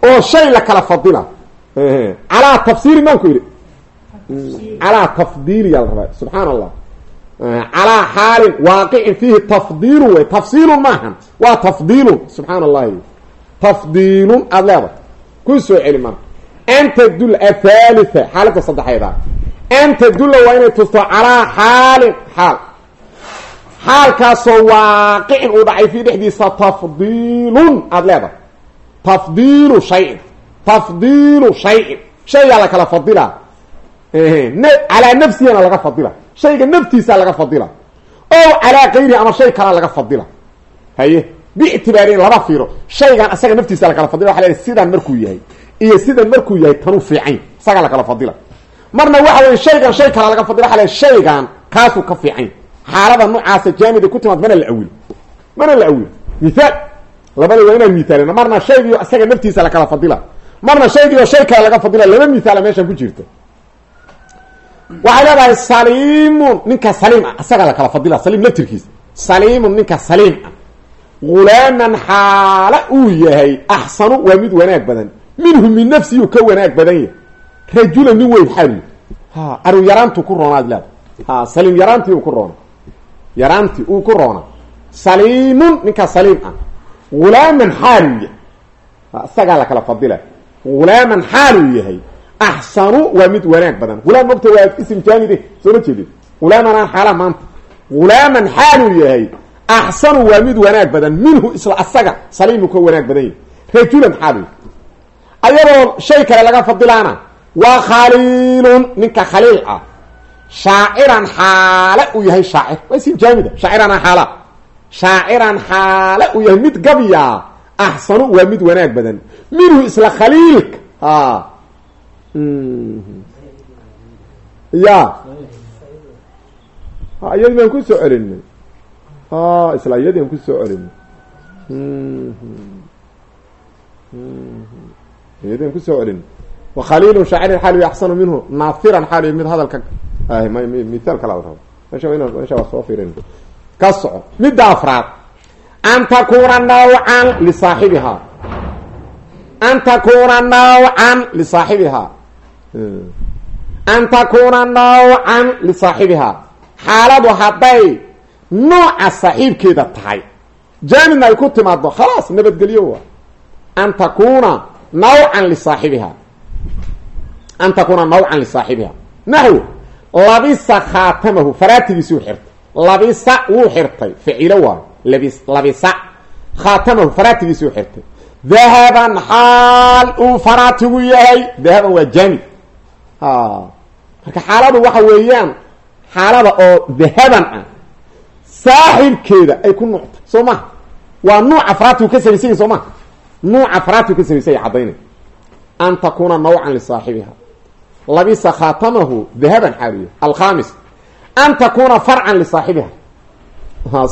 Speaker 1: oo shay la kala fadila. Calaa tafsiili maan ku calaa tafdiili yaa la rabaa. Subxaan allah calaa xaalin waaqicin fiihi tafdiilun wey tafsiilun maahan. Waa tafdiilun. Subxaan allahi tafdiilun aada leedahay. Ku soo celi marka an tadulla athalitha xaaladda saddexeeda. An tadulla waa inay tusto calaa xaalin xaal. Xaalkaasoo waaqicin uu dhacay fii dhexdiisa tafdiilun aada leedahay. Tafdiilu shayin. Tafdiilu shayin. Shaygaa la kala fadila calaa nafsihana laga fadila. Shayga naftiisa laga fadila. O calaa kayrihi ama shay kalaa laga fadila. Haye biictibaariin laba fiiro. Shaygan asaga naftiisa lakala fadila waa la sidan markuu yahay. Iyo sidan markuu yahay tanuu fiicayn isagaa lakala fadila. Marna waxa wey shaygan shay kalaa laga fadila waa la shaygan kaasuu ka fiicayn xaalada noocaasa jaamida ku timaad mana la awil. Mana la awil. Mithaal labada waa inaan mithaalina marna shaygiio isaga naftiisa lakala fadila. Marna shaygiio shay kale laga fadila laba mithaala meeshan ku jirta waxay leedahay saliimun ninka saliim ah. Isagaa lakala fadila saliim laftirkiisa. Saliimun ninka saliim ah. Gulaaman xaala uu yahay axsanu waa mid wanaag badan. Minhu min nafsiyu ka wanaag badan yahay. Rajula nin weyn xaalu ha aru yaraantuu ku roonaad leeda ha saliim yaraantii uu ku roona yaraantii uu ku roona saliimun ninka saliim ah. Gulaaman xaaluu yahay. Isagaa lakala fadila. Gulaaman xaaluu yahay axsanu waa mid wanaag badan gulaam mogta waa ism jaamide soo ma jeedid gulaamanaan xaala maanta gulaaman xaaluu yahay axsanu waa mid wanaag badan minhu isla asaga saliimu ka wanaag badan yahay rajulan xaalu ayadoo shay kale laga fadilaana waa khaliilun ninka khaliil ah shaaciran xaale uu yahay shaacir waa ism jaamida shaacirana xaala shaaciran xaale uu yahay mid gabya axsanu waa mid wanaag badan minhu isla khaliilka ya. Iyadi baan ku soo celinay. Isla iyadi aan ku soo celinay. Iyadi aan ku soo celinay. Wakhaliilun shaacirin xaal axsanu minhu. Naafiran xaal mid hadalka mithaal kala rabo meesha meesha waa soo fiirin. Ka soco. Midda afraad. An takuna nawcan lisaaxibihaa an takuna nawcan lisaaxibihaa an takuna nawcan lisaaxibihaa xaaladu hadday nooca saaxiibkeeda tahay jaamidna ay ku timaado khalaas nabadgelyo waa an takuna nawcan lisaaxibihaa an takuna nawcan lisaaxibihaa naxw labisa khaatamahu faraatigiisuu xirtay labisa wuu xirtay ficilo waa labis labisa khaatamahu faraatigiisuu xirtay dahaban xaal uu faraatigu yahay dahaban waa jaamid marka xaaladu waxa weeyaan xaalada oo dahaban ah saaxibkeeda ay ku nuuctay soo maha waa nuuca faraatigu ka samaysanya soo maha nuuca faraatigu ka samaysanya caddaynay an takuna nawcan lisaaxibiha labisa khaatamahu dahaban xaaliya alkhamis an takuna farcan lisaaxibiha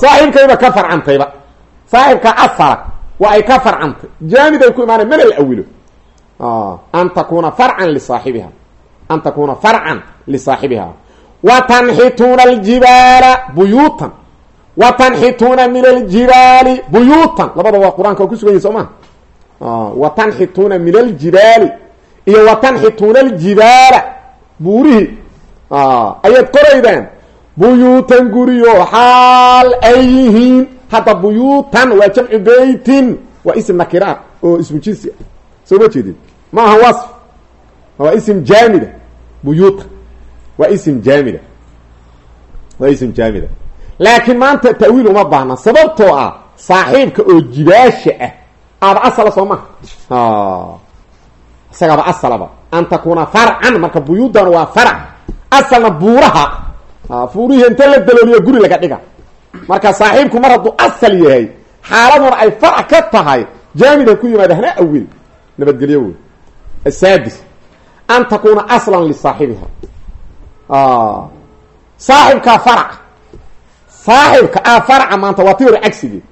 Speaker 1: saaxibkayba ka farcantayba saaxibka asala waa ay ka farcantay jaamid ay ku imaanay mana la awilo an takuna farcan lisaaxibiha an takuna farcan lisaaxibiha wa tanxituuna aljibaala buyuutan wa tanxituuna min aljibaali buyuutan labada waa qur'aanka waa ku sugan yahi soo maa wa tanxituuna min aljibaali iyo wa tanxituuna aljibaala buurihii ayaad qoraydaan buyuutan guriyo xaal ay yihiin hadda buyuutan waa jamcu beytin waa ism nakiraat oo ismu soo ma jeedin ma aha wasf waa ism jaamida buyuutan waa ism jaamida. Waa ism jaamida. Laakiin maanta ta'wiil uma baahna sababtoo ah saaxiibka oo jibaasha ah aaba asala soo maha isagaaba asalaba. An takuuna farcan marka buyuudan waa farac asalna buuraha. Buurihii inta la dalooliyo guri laga dhiga. Marka saaxiibku mar hadduu asal yahay xaaladuna ay farac ka tahay jaamidha ku yimaada hana awil. Nabadgelyo wey asaadis an takuuna aslan lisaaxibiha saaxibkaa farac saaxibka ah faraca maanta waa ti hore cagsigii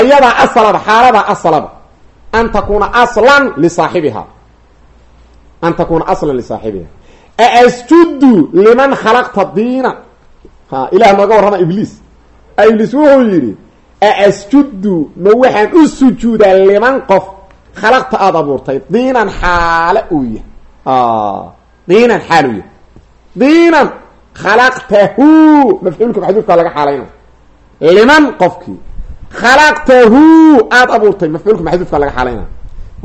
Speaker 1: ayadaa asalaba xaaladaa asalaba an takuuna aslan lisaaxibiha an takuuna aslan lisaaxibiha aasjudu liman khalaqta diina ilah nooga warrama ibliis ibliis wuxuu yidhi aasjudu ma waxaan u sujuudaa liman qof khalaqta aada abuurtay diinan xaale uu yahay diinan xaal uu yahay diinan khalaqtahu mafcuulka maxduufkaa laga xaalayna liman qofkii khalaqtahu aada abuurtay mafcuulka maxduufkaa laga xaalayna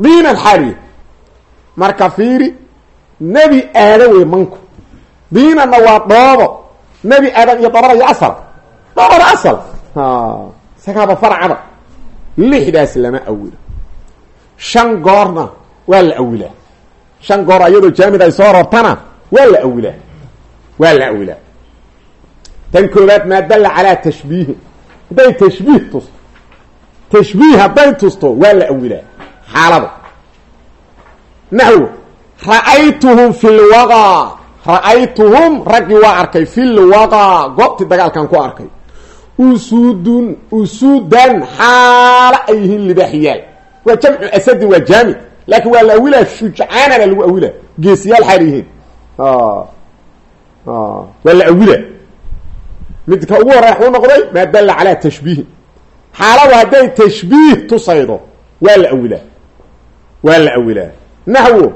Speaker 1: diinan xaal uu yahay marka fiiri nebi aadam wey manku diinanna waa dhoobo nebi aadam iyo dabada iyo asal dabada asal isagaaba farcaba lixdaas lama awilo shan goorna waa la awilaa shan goor iyadoo jaamid ay soo rortana waa la awilaa. Waa la awilaa. Tan koowaad maa dalla calaa tashbiihin hadday tashbiih tusto tashbiih hadday tusto waa la awilaa. Xaalada naxwo ra'aytuhum fi lwaqa ra'aytuhum raggii waa arkay fi lwaqa goobtii dagaalkan ku arkay. Usudun usudan xaalo ay yihiin libaaxiyaal. Waa jamcu asadin waa jaamid laakin waa la awilaa shujcaanana lagu awilaa geesiyaal xaal yihiin. Waa la awilaa midka ugu horey waxuu noqday maa dalla calaa tashbiihin xaaladu hadday tashbiih tusaydo waa la awilaa waa la awilaa naxwo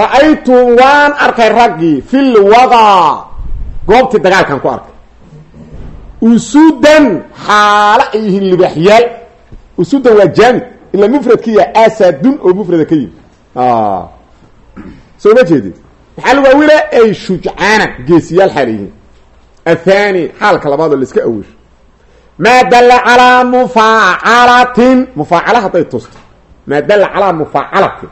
Speaker 1: ra'aytum waan arkay raggii fi lwaqa goobtii dagaalkan ku arkay. Usudan xaalo ay yihiin libaaxyaal usudan waa jaamid ila mufradkiya asadun oo mufrada ka yimi soo ma jeedid maxaa lagu awila ay shujcaanan geesiyaal xaal yihiin athani xaalka labaad oo la iska awisho maa dalla calaa mufaacalatin mufaacala hadday tusto maa dalla calaa mufaacalatin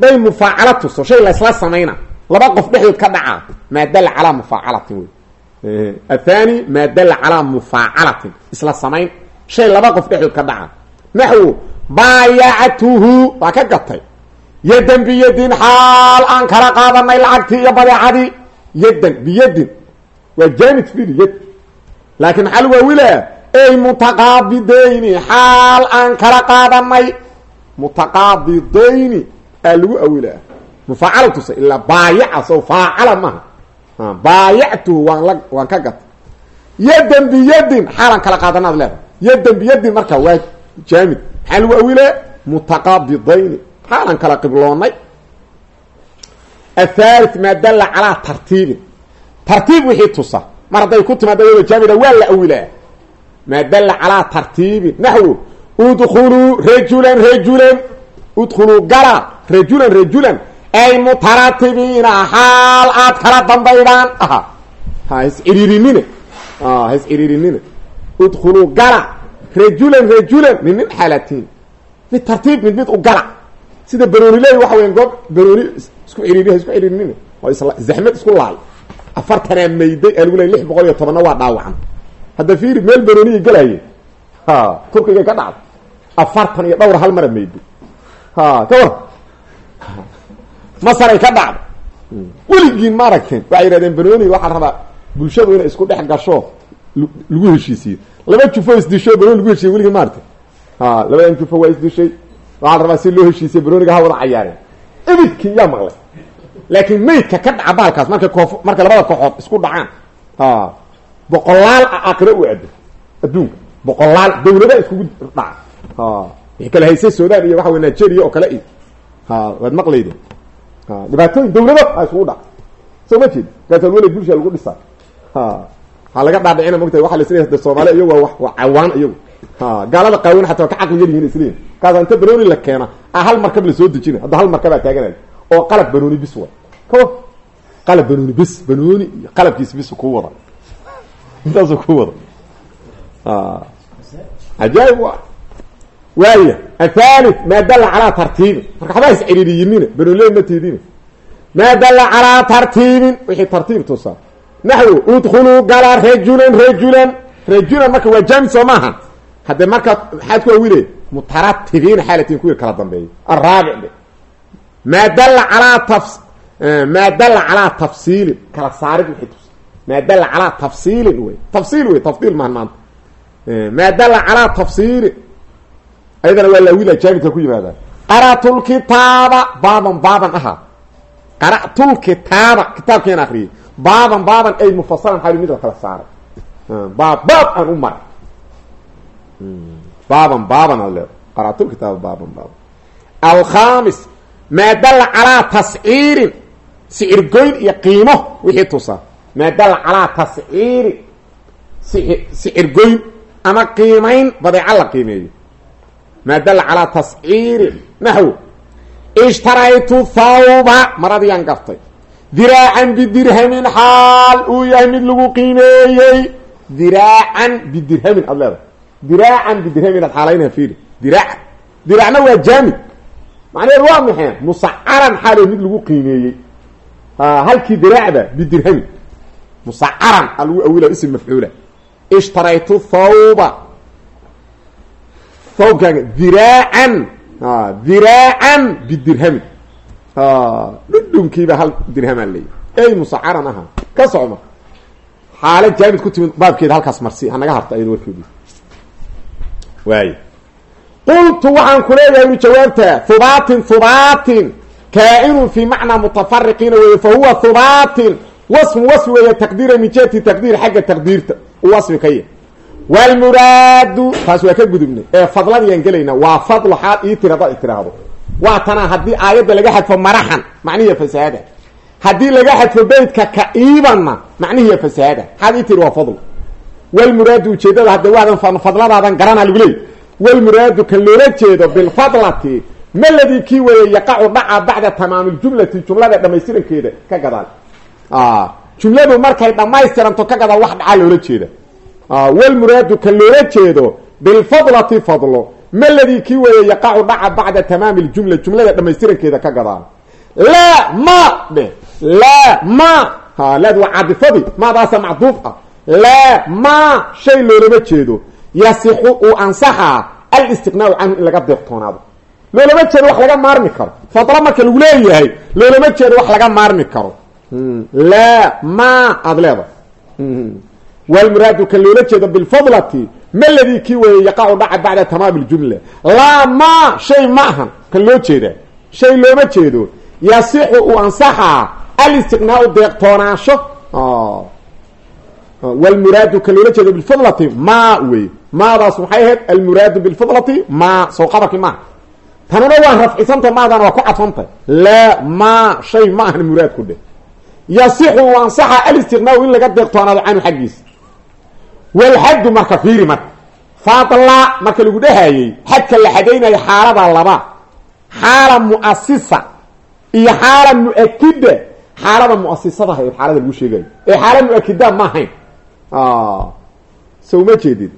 Speaker 1: day mufaacala tusto shay laysla samayna laba qof dhexdood ka dhacaa maa dalla calaa mufaacalatin wey athani maa dalla calaa mufaacalatin isla samayn shay laba qof dhexdood ka dhaca naxwo baayactuhu waa ka gatay yadan biyadin xaal aan kala qaadanay lacagtii iyo badeecadii yadan biyadin waa jaamid fili yad laakiin maxaa lagu awilaa ey mutaqaabidayni xaal aan kala qaadanay mutaqaabidayni aa lagu awilaa mufaacala tusa ilaa baayaca sow faacala maha baayactuhu waan la waan ka gatay yadan biyadin xaalaan kala qaadanaad leedahay yadan biyadin marka waa jaamid awilaa mutaqaabidayni xaalaan kala qibloonay. Athalith maa dalla calaa tartiibin. Tartiib wixii tusa. Mar hadday ku timaada iyadoo jaamida waa la awilaa maa dalla calaa tartiibin. Naxwo udkuluu rajulan rajulan. Udkhuluu gala rajulan rajulan. Ay mutaratibiina xaal aad kala dambaydaan. Aha. Ha is-iriirinina ha is-iriirinina udkhuluu gala rajulan rajulan min nin xaalatiin mid tartiib mid mid u gala sida barooniley waxa weya goob barooni isku ciriiriha isku ciriirinina oo isla zaxmad isku laay afartanaa mayday aa lagu leey lix boqol iyo tobanna waa dhaawacan. Hadda fiiri meel barooniyay galaye ha turkiga ka dhacda afartan iyo dhowr hal mara mayday. Ha ka war. Masaray ka dhacda weligiin ma aragteen. Waxay yihahdeen barooni rabaa bulshadu inay isku dhex gasho lagu heshiisiyo laba jufo isdisho barooni lagu heshiiye weligiin ma aragteen ha labadan jufo waa isdishay. Waxaa la rabaa si loo heshiisiye barooniga ha wada cayaareen. Ibidkii yaa maqlay. Laakiin maydka ka dhaca bahalkaas markay koof markay labada kooxood isku dhacaan boqolaal aakhiro u ado adduunka boqolaal dawlada iskugu dhaca wixii kala haysay sudan iyo waxa wey nigeria oo kale iyo waad maqlayde dhibaatooyin dawlado a iskugu dhaca soo ma jeed gaasal weli bulsha lagu dhisaa waxaa laga dhaadhicina mogtahay waxa la is leeyahay de soomaaliya iyagu waa waa cawaan iyagu. Gaalada qaawan xataa waa ka caqli yar yihiin isleeyihin kaasa inta banooni la keena a hal markab la soo dejina hadda hal markabaa taaganaya. Oo qalab banooni bis wa kawa qalab banooni bis banooni iyo qalabkiis bis ku wada. Intaasu ku wada. Ajaaib wa waaya athalith maa dalla calaa tartiibin marka waxbaa is ciriiriyinina banoonile ma tiidina maa dalla calaa tartiibin wixii tartiib tusa naxwu udkhuluu gala rajulan rajulan rajulan marka waa jaamid soo maaha. Haddee marka maxaad ku awile mutaratibiina xaalatin kuwii kala dambeeya araabic dhe maa dalla calaa taf maa dalla calaa tafsiilin. Kala saarid wixii tusa maa dalla calaa tafsiilin wey. Tafsiil wey tafdiil mahan maanta maa dalla calaa tafsiilin. Ayadana waa laawila jaamidka ku yimaada qaratulkitaaba baaban baaban ahaa qara'tulkitaaba kitaabkeen akriyay baaban baaban ay mufasalan xali mid la kala saaray. Baab baab aan u maray. Baaban baaban aad leeda qara'tulkitaaba baaban baaban. Alkhamis maa dalla calaa tasciirin sicir goyn iyo qiimo wixii tusa maa dalla calaa tasciirin sicir goyn ama qiimayn badeeco la qiimeeyo maa dalla calaa tasciirin naxw ishtaraytu thawba maradiiaan gaftay diraacan bidirhamin xaal uu yahay mid lagu qiimeeyey diraacan bidirhamin aad leedahay diraacan bidirhamin aad xaalaynaha fiili diraacan diraacna waa jaamid macnaheedu waa maxay musacaran xaalo mid lagu qiimeeyey halkii diraacda bidirhamin musacaran a lagu awila ism mafcuula ishtaraytu thawba thawbkaaga diraacan bidirhamin dhudhunkiiba hal dirhamaa leeyahy ey musacaran aha ka socma xaala jaamid ku timid baabkeeda halkaas marsi hanaga harta ayada warkeedi. Waay qultu waxaan ku leeyahay inu jawaabtaa hubaatin hubaatin kaa-inun fii macnaa mutafariqiina weeye fa huwa hubaatin wasmu wasfi weeye taqdiira min jihati taqdiir xagga taqdiirta wlmuraadu taas waa ka gudubnay. ee fadladiyaan gelaynaa waa fadlo xaal ii tiri hadaad tiraahdo waa tanaa haddii aayadda laga xadfo maraxan macnihiya fasaada. haddii laga xadfo beytka ka-iibanna macnihiya fasaada. xaad ii tiri waa fadlo walmuraadu ujeedada hadda waadan fadladaadan garanaa lagu leey walmuraadu kan loola jeedo bilfadlati maladii kii weeye yaqacu dhaca bacda tamaamiljumlati jumlada dhamaystirankeeda ka gadaal. Jumladu markay dhamaystiranto ka gadaal wax loola jeeda wlmuraadu kan loola jeedo bilfadlati fadlo. Maladii kii weeye yaqacu dhaca bacda tamaami ljumla jumlada dhamaystirankeeda ka gadaan. Laa ma dhe laa ma laad waa cadifadii maadaasa macduuf ah. Laa ma shay loolama jeedo. Yasixu uu ansaxaa alistiqnaau canhu in laga deeqtoonaado. Loolama jeedo wax laga maarmi karo. Fadlo marka lagu leeyahay loolama jeedo wax laga maarmi karo. Laa ma aada leeda wlmuraadu kan loola jeedo bilfadlati maladii kii weeye yaqacu dhaca bacda tamaami ljumla laa ma shay ma ahan kan loo jeeda shay looma jeedo yasixu uu ansaxaa alistiqnaau deeqtoonaasho wlmuraadu kan loola jeedo bilfadlati ma wey maadaas maxay ahayd almuraadu bilfadlati ma sow qabarki maaha tanuna waa rafcisanta maadana waa ku cadfantay laa ma shay ma ahan muraadku dheh yasixu uu ansaxaa alistiqnaau in laga deeqtoonaado canhu xaggiisa walxaddu marka fiiri marka fadla marka lagu dhehayey xadka la xadaynayo xaalada laba xaala muasisa iyo xaala mu'akida xaalada muasisadaha ee xaalada lagu sheegayo ee xaala mu'akida ma ahayn. So uma jeedid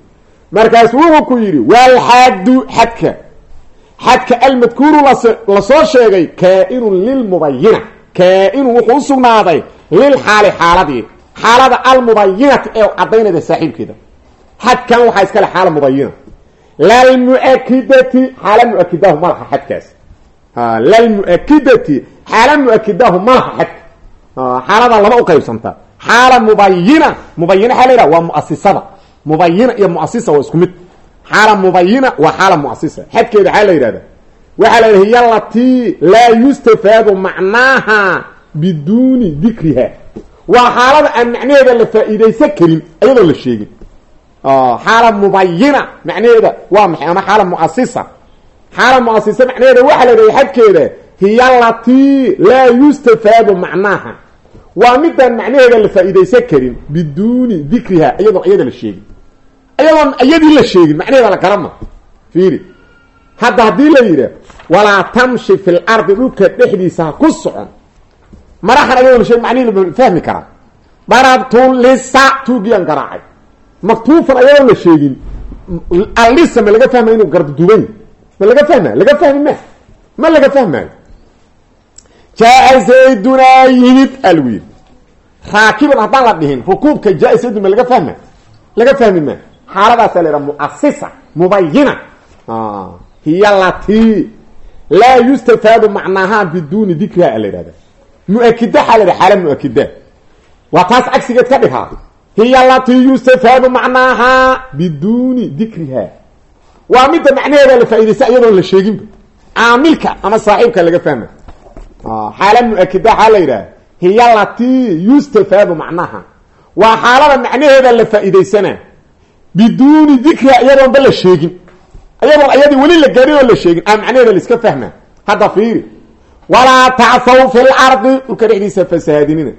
Speaker 1: markaas wuxuu ku yidhi walxaddu xadka xadka almadkuuru las la soo sheegay kaa-inun lilmubayina kaa-inun wuxuu usugnaaday lil xaali xaaladii xaalada almubayinati ee cadaynayda saaxiibkeeda. Xadkan waxaa iskale xaala mubayina lalmuakidati xaala muakidahu ma laha xadkaas. Lalmuakidati xaala muakidahu ma laha xadka xaalada laba uqaybsanta xaala mubayina mubayina xaa la yidhaha waa muasisada mubayina iyo muasisa waa isku mid. Xaala mubayina waa xaala muasisa xadkeeda xaa la yidhahda waxaa la yidhaha hiy alatii laa yustafaadu macnaaha biduuni dikriha waa xaalada aan macnaheeda la faa-iidaysan karin ayadoo la sheegin. Xaala mubayina macnaheeda waa maxay? Ama xaala muasisa xaala muasisa macnaheeda waxaa la dhahay xadkeeda hiya alatii laa yustafaadu macnaaha. Waa midaan macnaheeda la faa-iidaysan karin biduuni dikriha iyadoon iyada la sheegin. Iyadoon iyadii la sheegin macnaheeda la garama fiiri. Hadda haddii la yidhaah walaa tamshi fi lardi dhulka dhexdiisa ha ku socon maraxan ayadoo la sheegin macnihi fahmi karaa. Darabtu lisa tuugiyaan garaacay. Maktuufan ayadoon la sheegin. Alisa ma laga fahmaya inuu garduduban ma laga fahmaayo laga fahmi ma? Ma laga fahmaayo jaa zaydunaa yimid aa lagu raakiban haddaan la dhihin rukuubka jaa zaydun ma laga fahma laga fahmi ma? Xaaladaasaa la yidhaha muasisa mubayina hiya latii laa yustafaadu macnaaha biduuni dikriha a mu'akida xaa la yidhaha xaala mu'akida waa taas cagsigeed ka dhighaa hiya latii yustafaadu macnaaha biduuni dikriha waa midda macnaheeda la faaidaysa iyadoon la sheeginba caamilka ama saaxiibka laga fahma xaala mu'akida xaa la yidhaha hiya latii yustafaadu macnaha waa xaalada macnaheeda la faa'iidaysana biduuni dikriha iyadoonba la sheegin iyadoon ayadii weli la gaarin oo la sheegin a macnaheeda laiska fahma hadda fiiri walaa tacfaw fi lardi dhulka dhexdiisa fasahaadinina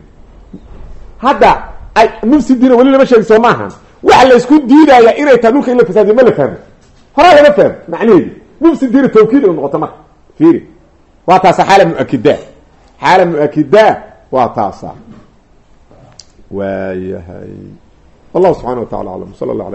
Speaker 1: hadda ay mufsidiina weli lama sheegin soo maaha. Waxa la isku diidaya inay tahay dhulka in la fasaadiyo ma la fahmo. Horaa laga fahmo macnaheedi mufsidiina tawkiid u noqoto marka. Fiiri. Waa taasa xaala mu'akida xaala mu'akida waa taasa waayahay. Wallahu subxana wa tacala aclam sala allah